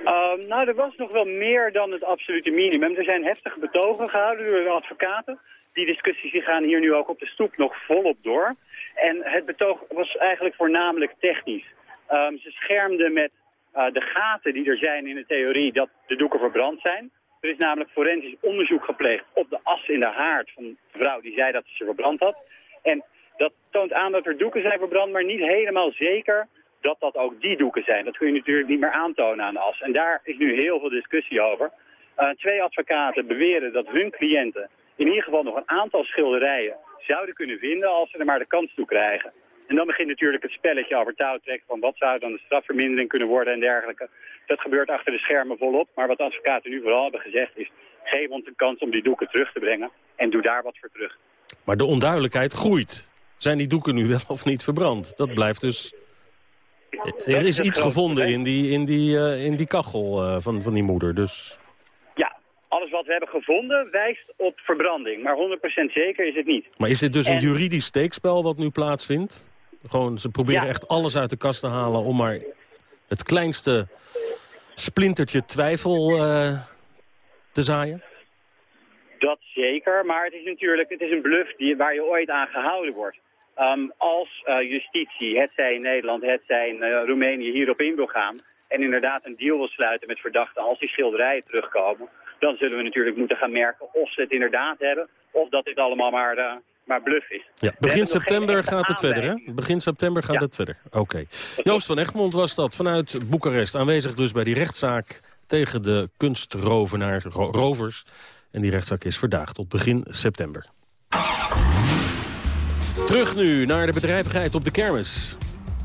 Uh, nou, er was nog wel meer dan het absolute minimum. Er zijn heftige betogen gehouden door de advocaten. Die discussies die gaan hier nu ook op de stoep nog volop door. En het betoog was eigenlijk voornamelijk technisch. Um, ze schermden met de gaten die er zijn in de theorie dat de doeken verbrand zijn. Er is namelijk forensisch onderzoek gepleegd op de as in de haard van de vrouw die zei dat ze verbrand had. En dat toont aan dat er doeken zijn verbrand, maar niet helemaal zeker dat dat ook die doeken zijn. Dat kun je natuurlijk niet meer aantonen aan de as. En daar is nu heel veel discussie over. Uh, twee advocaten beweren dat hun cliënten in ieder geval nog een aantal schilderijen zouden kunnen vinden als ze er maar de kans toe krijgen. En dan begint natuurlijk het spelletje over touwtrekken van wat zou dan de strafvermindering kunnen worden en dergelijke. Dat gebeurt achter de schermen volop. Maar wat advocaten nu vooral hebben gezegd is, geef ons een kans om die doeken terug te brengen en doe daar wat voor terug. Maar de onduidelijkheid groeit. Zijn die doeken nu wel of niet verbrand? Dat blijft dus... Er is iets gevonden in die, in die, uh, in die kachel uh, van, van die moeder, dus... Ja, alles wat we hebben gevonden wijst op verbranding. Maar 100% zeker is het niet. Maar is dit dus en... een juridisch steekspel wat nu plaatsvindt? Gewoon, ze proberen ja. echt alles uit de kast te halen om maar het kleinste splintertje twijfel uh, te zaaien? Dat zeker, maar het is natuurlijk het is een bluff die, waar je ooit aan gehouden wordt. Um, als uh, justitie, het zij in Nederland, het zij in uh, Roemenië, hierop in wil gaan... en inderdaad een deal wil sluiten met verdachten als die schilderijen terugkomen... dan zullen we natuurlijk moeten gaan merken of ze het inderdaad hebben... of dat dit allemaal maar, maar bluff is. Ja, begin september gaat het verder, hè? Begin september gaat ja. het verder. Oké. Okay. Joost van Egmond was dat, vanuit Boekarest. Aanwezig dus bij die rechtszaak tegen de kunstrovers. En die rechtszaak is vandaag tot begin september. Terug nu naar de bedrijvigheid op de kermis.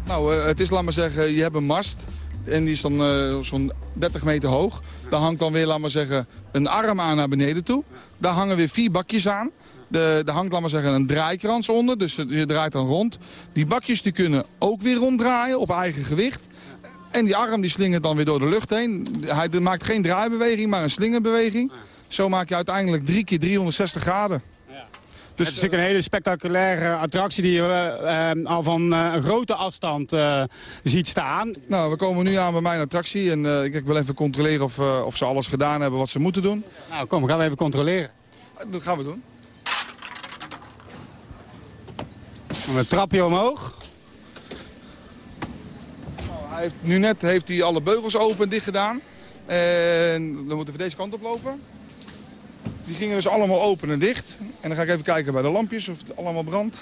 Nou, uh, het is, laat maar zeggen, je hebt een mast. En die is dan uh, zo'n 30 meter hoog. Daar hangt dan weer, laat maar zeggen, een arm aan naar beneden toe. Daar hangen weer vier bakjes aan. De, er maar zeggen, een draaikrans onder. Dus je draait dan rond. Die bakjes die kunnen ook weer ronddraaien op eigen gewicht. En die arm die slingert dan weer door de lucht heen. Hij maakt geen draaibeweging, maar een slingerbeweging. Zo maak je uiteindelijk drie keer 360 graden. Dus, het is natuurlijk een hele spectaculaire attractie die je uh, al van uh, een grote afstand uh, ziet staan. Nou, we komen nu aan bij mijn attractie en ik wil even controleren of, of ze alles gedaan hebben wat ze moeten doen. Nou, kom, gaan we even controleren. Dat gaan we doen. Een trapje omhoog. Hij heeft, nu net heeft hij alle beugels open en dicht gedaan. En dan moeten we deze kant op lopen. Die gingen dus allemaal open en dicht. En dan ga ik even kijken bij de lampjes of het allemaal brandt.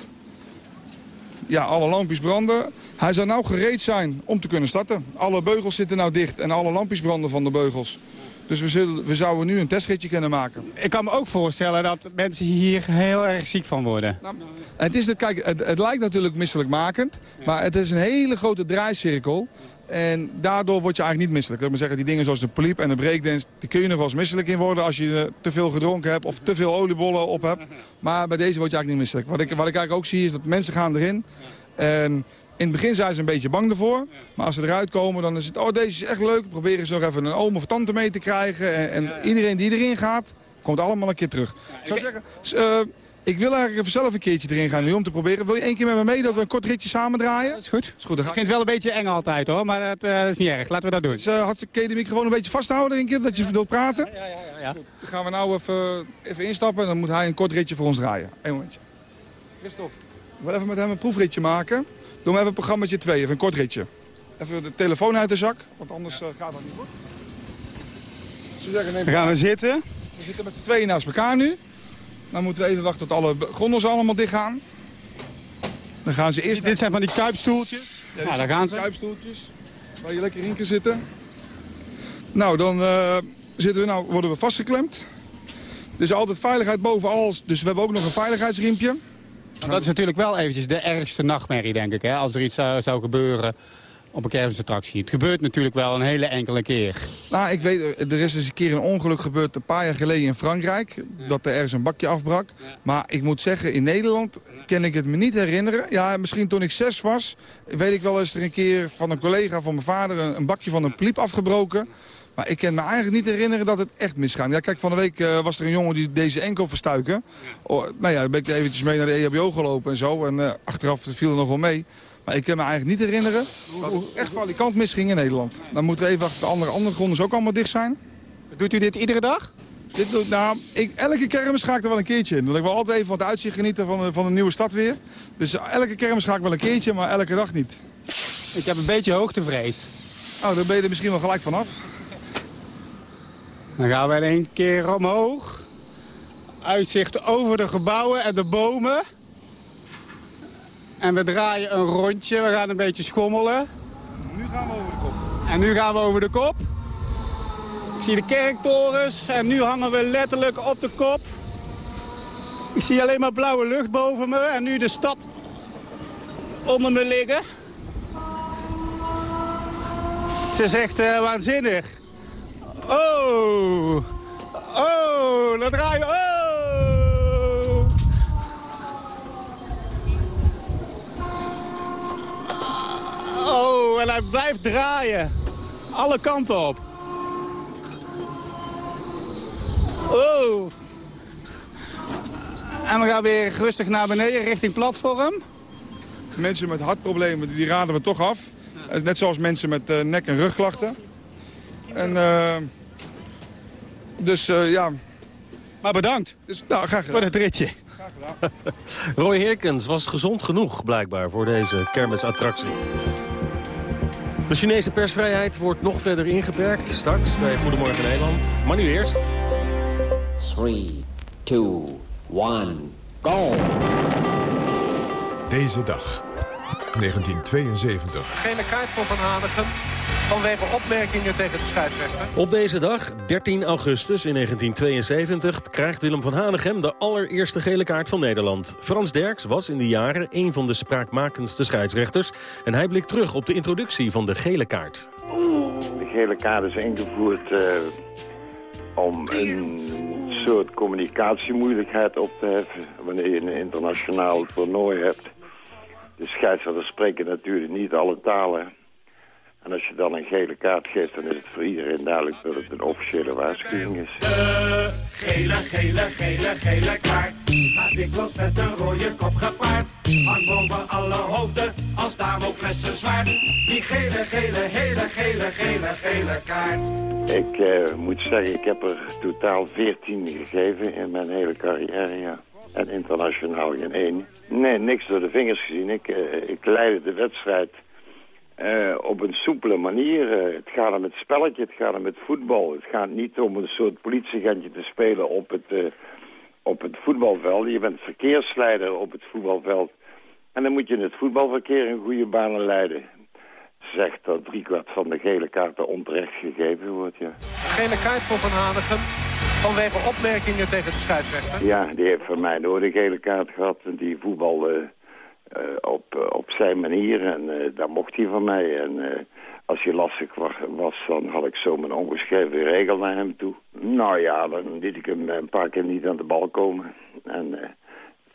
Ja, alle lampjes branden. Hij zou nou gereed zijn om te kunnen starten. Alle beugels zitten nou dicht en alle lampjes branden van de beugels. Dus we, zullen, we zouden nu een testritje kunnen maken. Ik kan me ook voorstellen dat mensen hier heel erg ziek van worden. Nou, het, is de, kijk, het, het lijkt natuurlijk misselijkmakend, ja. maar het is een hele grote draaicirkel. En daardoor word je eigenlijk niet misselijk. Dat wil zeggen, die dingen zoals de poliep en de breakdance... die kun je nog wel eens misselijk in worden als je te veel gedronken hebt... of te veel oliebollen op hebt. Maar bij deze word je eigenlijk niet misselijk. Wat ik, wat ik eigenlijk ook zie is dat mensen gaan erin... En in het begin zijn ze een beetje bang ervoor. Maar als ze eruit komen, dan is het... oh, deze is echt leuk. Proberen ze nog even een oom of tante mee te krijgen. En, en iedereen die erin gaat, komt allemaal een keer terug. Ik zou zeggen... Uh, ik wil eigenlijk even zelf een keertje erin gaan nu om te proberen. Wil je één keer met me mee dat we een kort ritje samen draaien? Dat is goed. is goed dan ga... Ik vind het wel een beetje eng altijd hoor, maar dat, uh, is niet erg. Laten we dat doen. Dus, uh, kun je de microfoon een beetje vasthouden een keer, dat je ja. wilt praten? Ja, ja, ja. ja. Dan gaan we nou even, even instappen en dan moet hij een kort ritje voor ons draaien. Eén momentje. Christophe, ik wil even met hem een proefritje maken. Doe maar even programmaatje 2, even een kort ritje. Even de telefoon uit de zak, want anders uh, gaat dat niet goed. Zeggen, dan gaan we zitten. We zitten met z'n tweeën naast elkaar nu. Dan moeten we even wachten tot alle gondels allemaal dicht gaan. Dan gaan ze eerst... Dit zijn van die kuipstoeltjes. Ja, nou, daar gaan ze. kuipstoeltjes. Waar je lekker in kan zitten. Nou, dan uh, zitten we, nou, worden we vastgeklemd. Er is altijd veiligheid boven alles. Dus we hebben ook nog een veiligheidsriempje. Dat is natuurlijk wel eventjes de ergste nachtmerrie, denk ik. Hè? Als er iets zou, zou gebeuren op een kermisattractie. Het gebeurt natuurlijk wel een hele enkele keer. Nou, ik weet, er is eens een keer een ongeluk gebeurd een paar jaar geleden in Frankrijk. Ja. Dat er ergens een bakje afbrak. Ja. Maar ik moet zeggen, in Nederland kan ik het me niet herinneren. Ja, misschien toen ik zes was, weet ik wel eens er een keer van een collega van mijn vader een, een bakje van een pliep afgebroken. Maar ik kan me eigenlijk niet herinneren dat het echt misgaat. Ja, kijk, van de week uh, was er een jongen die deze enkel verstuiken. Oh, nou ja, dan ben ik eventjes mee naar de EHBO gelopen en zo. En uh, achteraf viel er nog wel mee. Maar ik kan me eigenlijk niet herinneren dat het echt valikant misging in Nederland. Dan moeten we even wachten. De andere, andere gronden ook allemaal dicht zijn. Doet u dit iedere dag? Dit doet, nou, ik, elke kermis ga ik er wel een keertje in. Want ik wil altijd even wat uitzicht genieten van de, van de nieuwe stad weer. Dus elke kermis ga ik wel een keertje, maar elke dag niet. Ik heb een beetje hoogtevrees. Oh, daar ben je er misschien wel gelijk vanaf. Dan gaan we in één keer omhoog. Uitzicht over de gebouwen en de bomen. En we draaien een rondje, we gaan een beetje schommelen. gaan we over de kop. En nu gaan we over de kop. Ik zie de kerktorens en nu hangen we letterlijk op de kop. Ik zie alleen maar blauwe lucht boven me en nu de stad onder me liggen. Het is echt uh, waanzinnig. Oh, oh, dan draaien. Oh. oh, en hij blijft draaien. Alle kanten op. Oh. En we gaan weer rustig naar beneden richting platform. Mensen met hartproblemen, die raden we toch af. Net zoals mensen met uh, nek- en rugklachten. En, uh, dus uh, ja... Maar bedankt dus, nou, graag gedaan. voor het ritje. Graag gedaan. Roy Herkens was gezond genoeg, blijkbaar, voor deze kermisattractie. De Chinese persvrijheid wordt nog verder ingeperkt. Straks bij Goedemorgen Nederland. Maar nu eerst... 3, 2, 1, go! Deze dag, 1972. Gele kaart voor Van Hanegem vanwege opmerkingen tegen de scheidsrechter. Op deze dag, 13 augustus in 1972, krijgt Willem van Hanegem de allereerste gele kaart van Nederland. Frans Derks was in die jaren een van de spraakmakendste scheidsrechters. En hij blikt terug op de introductie van de gele kaart. De gele kaart is ingevoerd uh, om een soort communicatiemoeilijkheid op te heffen... wanneer je een internationaal toernooi hebt. De scheidsrechters spreken natuurlijk niet alle talen... En als je dan een gele kaart geeft, dan is het voor iedereen duidelijk dat het een officiële waarschuwing is. De gele, gele, gele, gele kaart gaat dikwijls met een rode kop gepaard. Hang boven alle hoofden als Damocles zwaard. Die gele, gele, hele, gele, gele, gele kaart. Ik uh, moet zeggen, ik heb er totaal 14 gegeven in mijn hele carrière, ja. En internationaal geen één. Nee, niks door de vingers gezien. Ik, uh, ik leidde de wedstrijd uh, op een soepele manier. Uh, het gaat om het spelletje, het gaat om het voetbal. Het gaat niet om een soort politiegentje te spelen op het, uh, op het voetbalveld. Je bent verkeersleider op het voetbalveld. En dan moet je het voetbalverkeer in goede banen leiden. Zegt dat driekwart van de gele kaarten onterecht gegeven wordt, ja. Gele kaart voor Van Hanegem vanwege opmerkingen tegen de scheidsrechter? Ja, die heeft van mij door de gele kaart gehad. En die voetbal... Uh, op, uh, op zijn manier en uh, daar mocht hij van mij. En als hij lastig was, dan had ik zo mijn ongeschreven regel naar hem toe. Nou ja, dan liet ik hem een paar keer niet aan de bal komen. En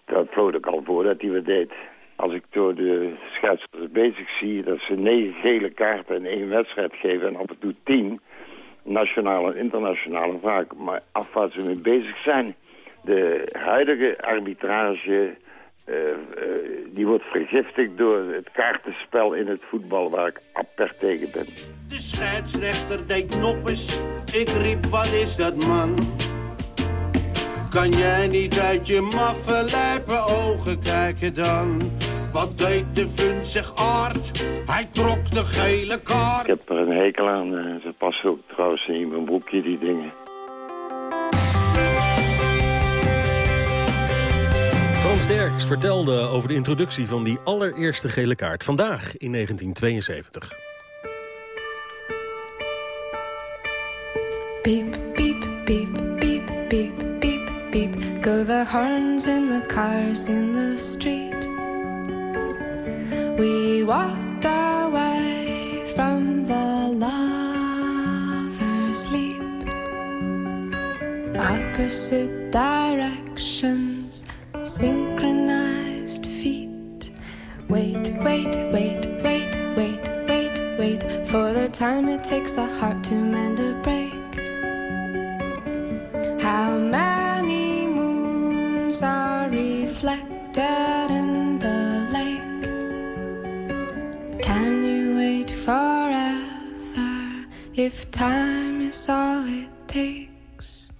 dat vloot ik al voor dat hij wat deed. Als ik door de scheidsrechters bezig zie dat ze negen gele kaarten in één wedstrijd geven en af en toe tien, nationale en internationale vaak, maar af waar ze mee bezig zijn. De huidige arbitrage uh, uh, die wordt vergiftigd door het kaartenspel in het voetbal waar ik apert tegen ben. De scheidsrechter deed noppes, ik riep wat is dat man? Kan jij niet uit je maffe lijpe ogen kijken dan? Wat deed de vunzig aard? Hij trok de gele kaart. Ik heb er een hekel aan, uh, ze passen ook trouwens in mijn broekje die dingen. Frans Derks vertelde over de introductie van die allereerste gele kaart. Vandaag in 1972. Beep, beep, beep, beep, beep, beep, beep. Go the horns in the cars in the street. We walked away from the lover's leap. Opposite directions synchronized feet. Wait, wait, wait, wait, wait, wait, wait for the time it takes a heart to mend a break. How many moons are reflected in the lake? Can you wait forever if time is all it takes?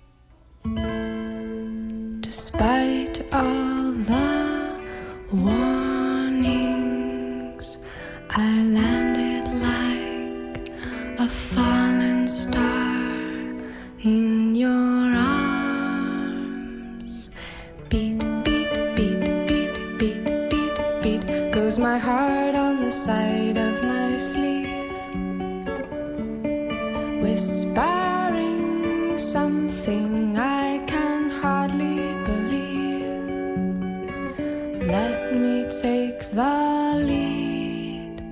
Despite all the warnings, I landed like a fallen star in your arms. Beat, beat, beat, beat, beat, beat, beat, goes my heart on the side of me take the lead,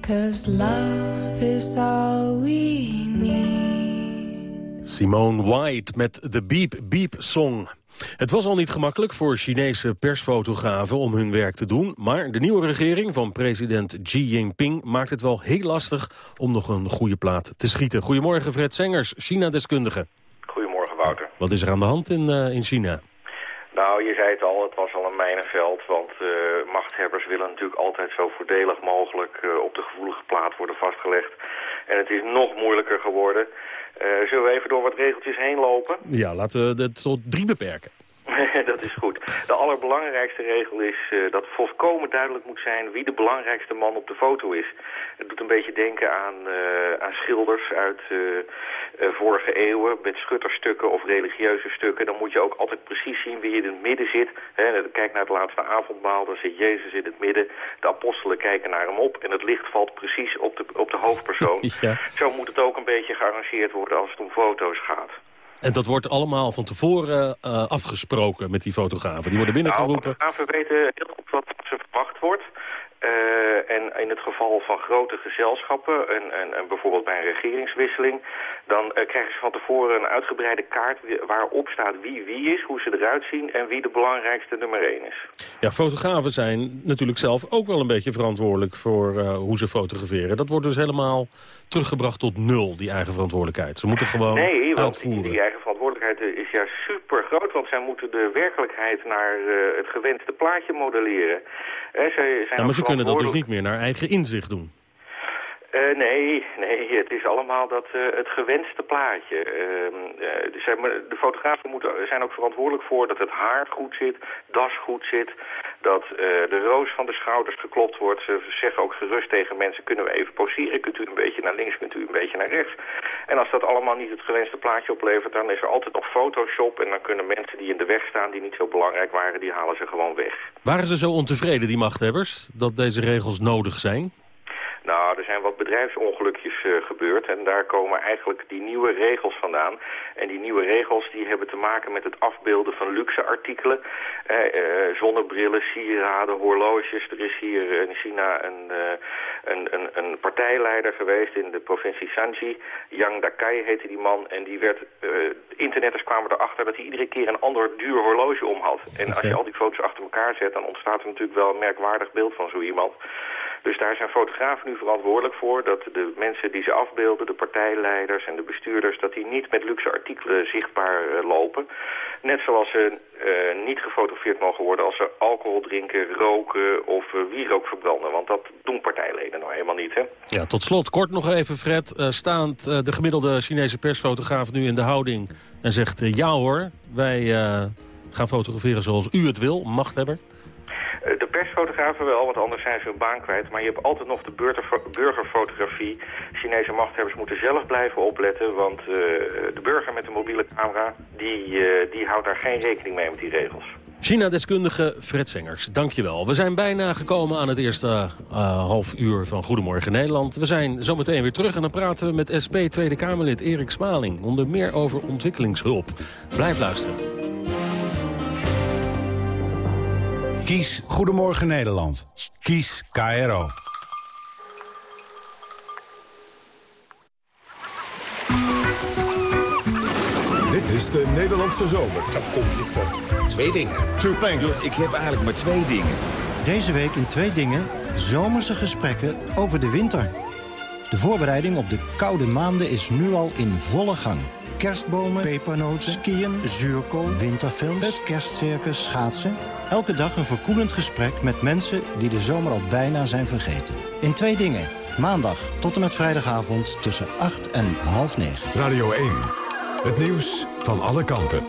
cause love is all we need. Simone White met de Beep Beep Song. Het was al niet gemakkelijk voor Chinese persfotografen om hun werk te doen... maar de nieuwe regering van president Xi Jinping maakt het wel heel lastig... om nog een goede plaat te schieten. Goedemorgen Fred Sengers, China-deskundige. Goedemorgen Wouter. Wat is er aan de hand in, uh, in China? Nou, je zei het al, het was al een mijnenveld, want uh, machthebbers willen natuurlijk altijd zo voordelig mogelijk uh, op de gevoelige plaat worden vastgelegd. En het is nog moeilijker geworden. Uh, zullen we even door wat regeltjes heen lopen? Ja, laten we het tot drie beperken. dat is goed. De allerbelangrijkste regel is uh, dat volkomen duidelijk moet zijn wie de belangrijkste man op de foto is. Het doet een beetje denken aan, uh, aan schilders uit uh, vorige eeuwen met schutterstukken of religieuze stukken. Dan moet je ook altijd precies zien wie in het midden zit. He, kijk naar het laatste avondmaal, dan zit Jezus in het midden. De apostelen kijken naar hem op en het licht valt precies op de, op de hoofdpersoon. ja. Zo moet het ook een beetje gearrangeerd worden als het om foto's gaat. En dat wordt allemaal van tevoren uh, afgesproken met die fotografen. Die worden binnengeroepen. Nou, fotografen weten heel goed wat ze verwacht wordt. Uh, en in het geval van grote gezelschappen, en, en, en bijvoorbeeld bij een regeringswisseling... dan uh, krijgen ze van tevoren een uitgebreide kaart waarop staat wie wie is... hoe ze eruit zien en wie de belangrijkste nummer 1 is. Ja, fotografen zijn natuurlijk zelf ook wel een beetje verantwoordelijk... voor uh, hoe ze fotograferen. Dat wordt dus helemaal teruggebracht tot nul, die eigen verantwoordelijkheid. Ze moeten gewoon nee, want uitvoeren. Die eigen verantwoordelijkheid is juist super groot... want zij moeten de werkelijkheid naar het gewenste plaatje modelleren... Zij zijn ja, maar ze kunnen dat dus niet meer naar eigen inzicht doen. Uh, nee, nee, het is allemaal dat, uh, het gewenste plaatje. Uh, dus, de fotografen moeten, zijn ook verantwoordelijk voor dat het haar goed zit, das goed zit, dat de roos van de schouders geklopt wordt. Ze zeggen ook gerust tegen mensen, kunnen we even poseren, kunt u een beetje naar links, kunt u een beetje naar rechts. En als dat allemaal niet het gewenste plaatje oplevert, dan is er altijd nog Photoshop en dan kunnen mensen die in de weg staan, die niet zo belangrijk waren, die halen ze gewoon weg. Waren ze zo ontevreden, die machthebbers, dat deze regels nodig zijn? Nou, er zijn wat bedrijfsongelukjes uh, gebeurd en daar komen eigenlijk die nieuwe regels vandaan. En die nieuwe regels die hebben te maken met het afbeelden van luxe artikelen. Eh, uh, zonnebrillen, sieraden, horloges. Er is hier in China een, een, een, een, partijleider geweest in de provincie Shanxi. Yang Dakai heette die man en die werd... internetters kwamen erachter dat hij iedere keer een ander duur horloge om had. En als je al die foto's achter elkaar zet, dan ontstaat er natuurlijk wel een merkwaardig beeld van zo iemand. Dus daar zijn fotografen nu verantwoordelijk voor dat de mensen die ze afbeelden, de partijleiders en de bestuurders, dat die niet met luxe artikelen zichtbaar uh, lopen. Net zoals ze uh, niet gefotografeerd mogen worden als ze alcohol drinken, roken of uh, wierook verbranden. Want dat doen partijleden nou helemaal niet, hè? Ja, tot slot, kort nog even, Fred. staat de gemiddelde Chinese persfotograaf nu in de houding en zegt ja hoor, wij gaan fotograferen zoals u het wil, machthebber? Persfotografen wel, want anders zijn ze hun baan kwijt. Maar je hebt altijd nog de burgerfotografie. Chinese machthebbers moeten zelf blijven opletten. Want uh, de burger met de mobiele camera, die, uh, die houdt daar geen rekening mee met die regels. China-deskundige Fred Sengers, dankjewel. We zijn bijna gekomen aan het eerste uh, half uur van Goedemorgen Nederland. We zijn zometeen weer terug en dan praten we met SP Tweede Kamerlid Erik Smaling. Onder meer over ontwikkelingshulp. Blijf luisteren. Kies Goedemorgen Nederland. Kies KRO. Dit is de Nederlandse zomer. Dan kom je tot twee dingen. Two things. Ik heb eigenlijk maar twee dingen. Deze week in twee dingen zomerse gesprekken over de winter. De voorbereiding op de koude maanden is nu al in volle gang. Kerstbomen, pepernoten, skiën, zuurkool, winterfilms, het kerstcircus, schaatsen. Elke dag een verkoelend gesprek met mensen die de zomer al bijna zijn vergeten. In twee dingen. Maandag tot en met vrijdagavond tussen 8 en half 9. Radio 1. Het nieuws van alle kanten.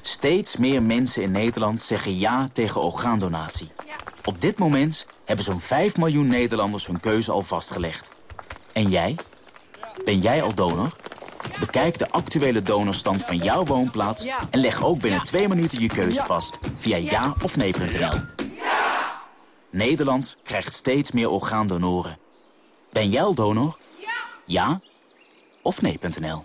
Steeds meer mensen in Nederland zeggen ja tegen orgaandonatie. Op dit moment hebben zo'n 5 miljoen Nederlanders hun keuze al vastgelegd. En jij? Ben jij al donor? Bekijk de actuele donorstand van jouw woonplaats... en leg ook binnen twee minuten je keuze vast via ja of nee.nl. Nederland krijgt steeds meer orgaandonoren. Ben jij al donor? Ja. Ja? Of nee.nl.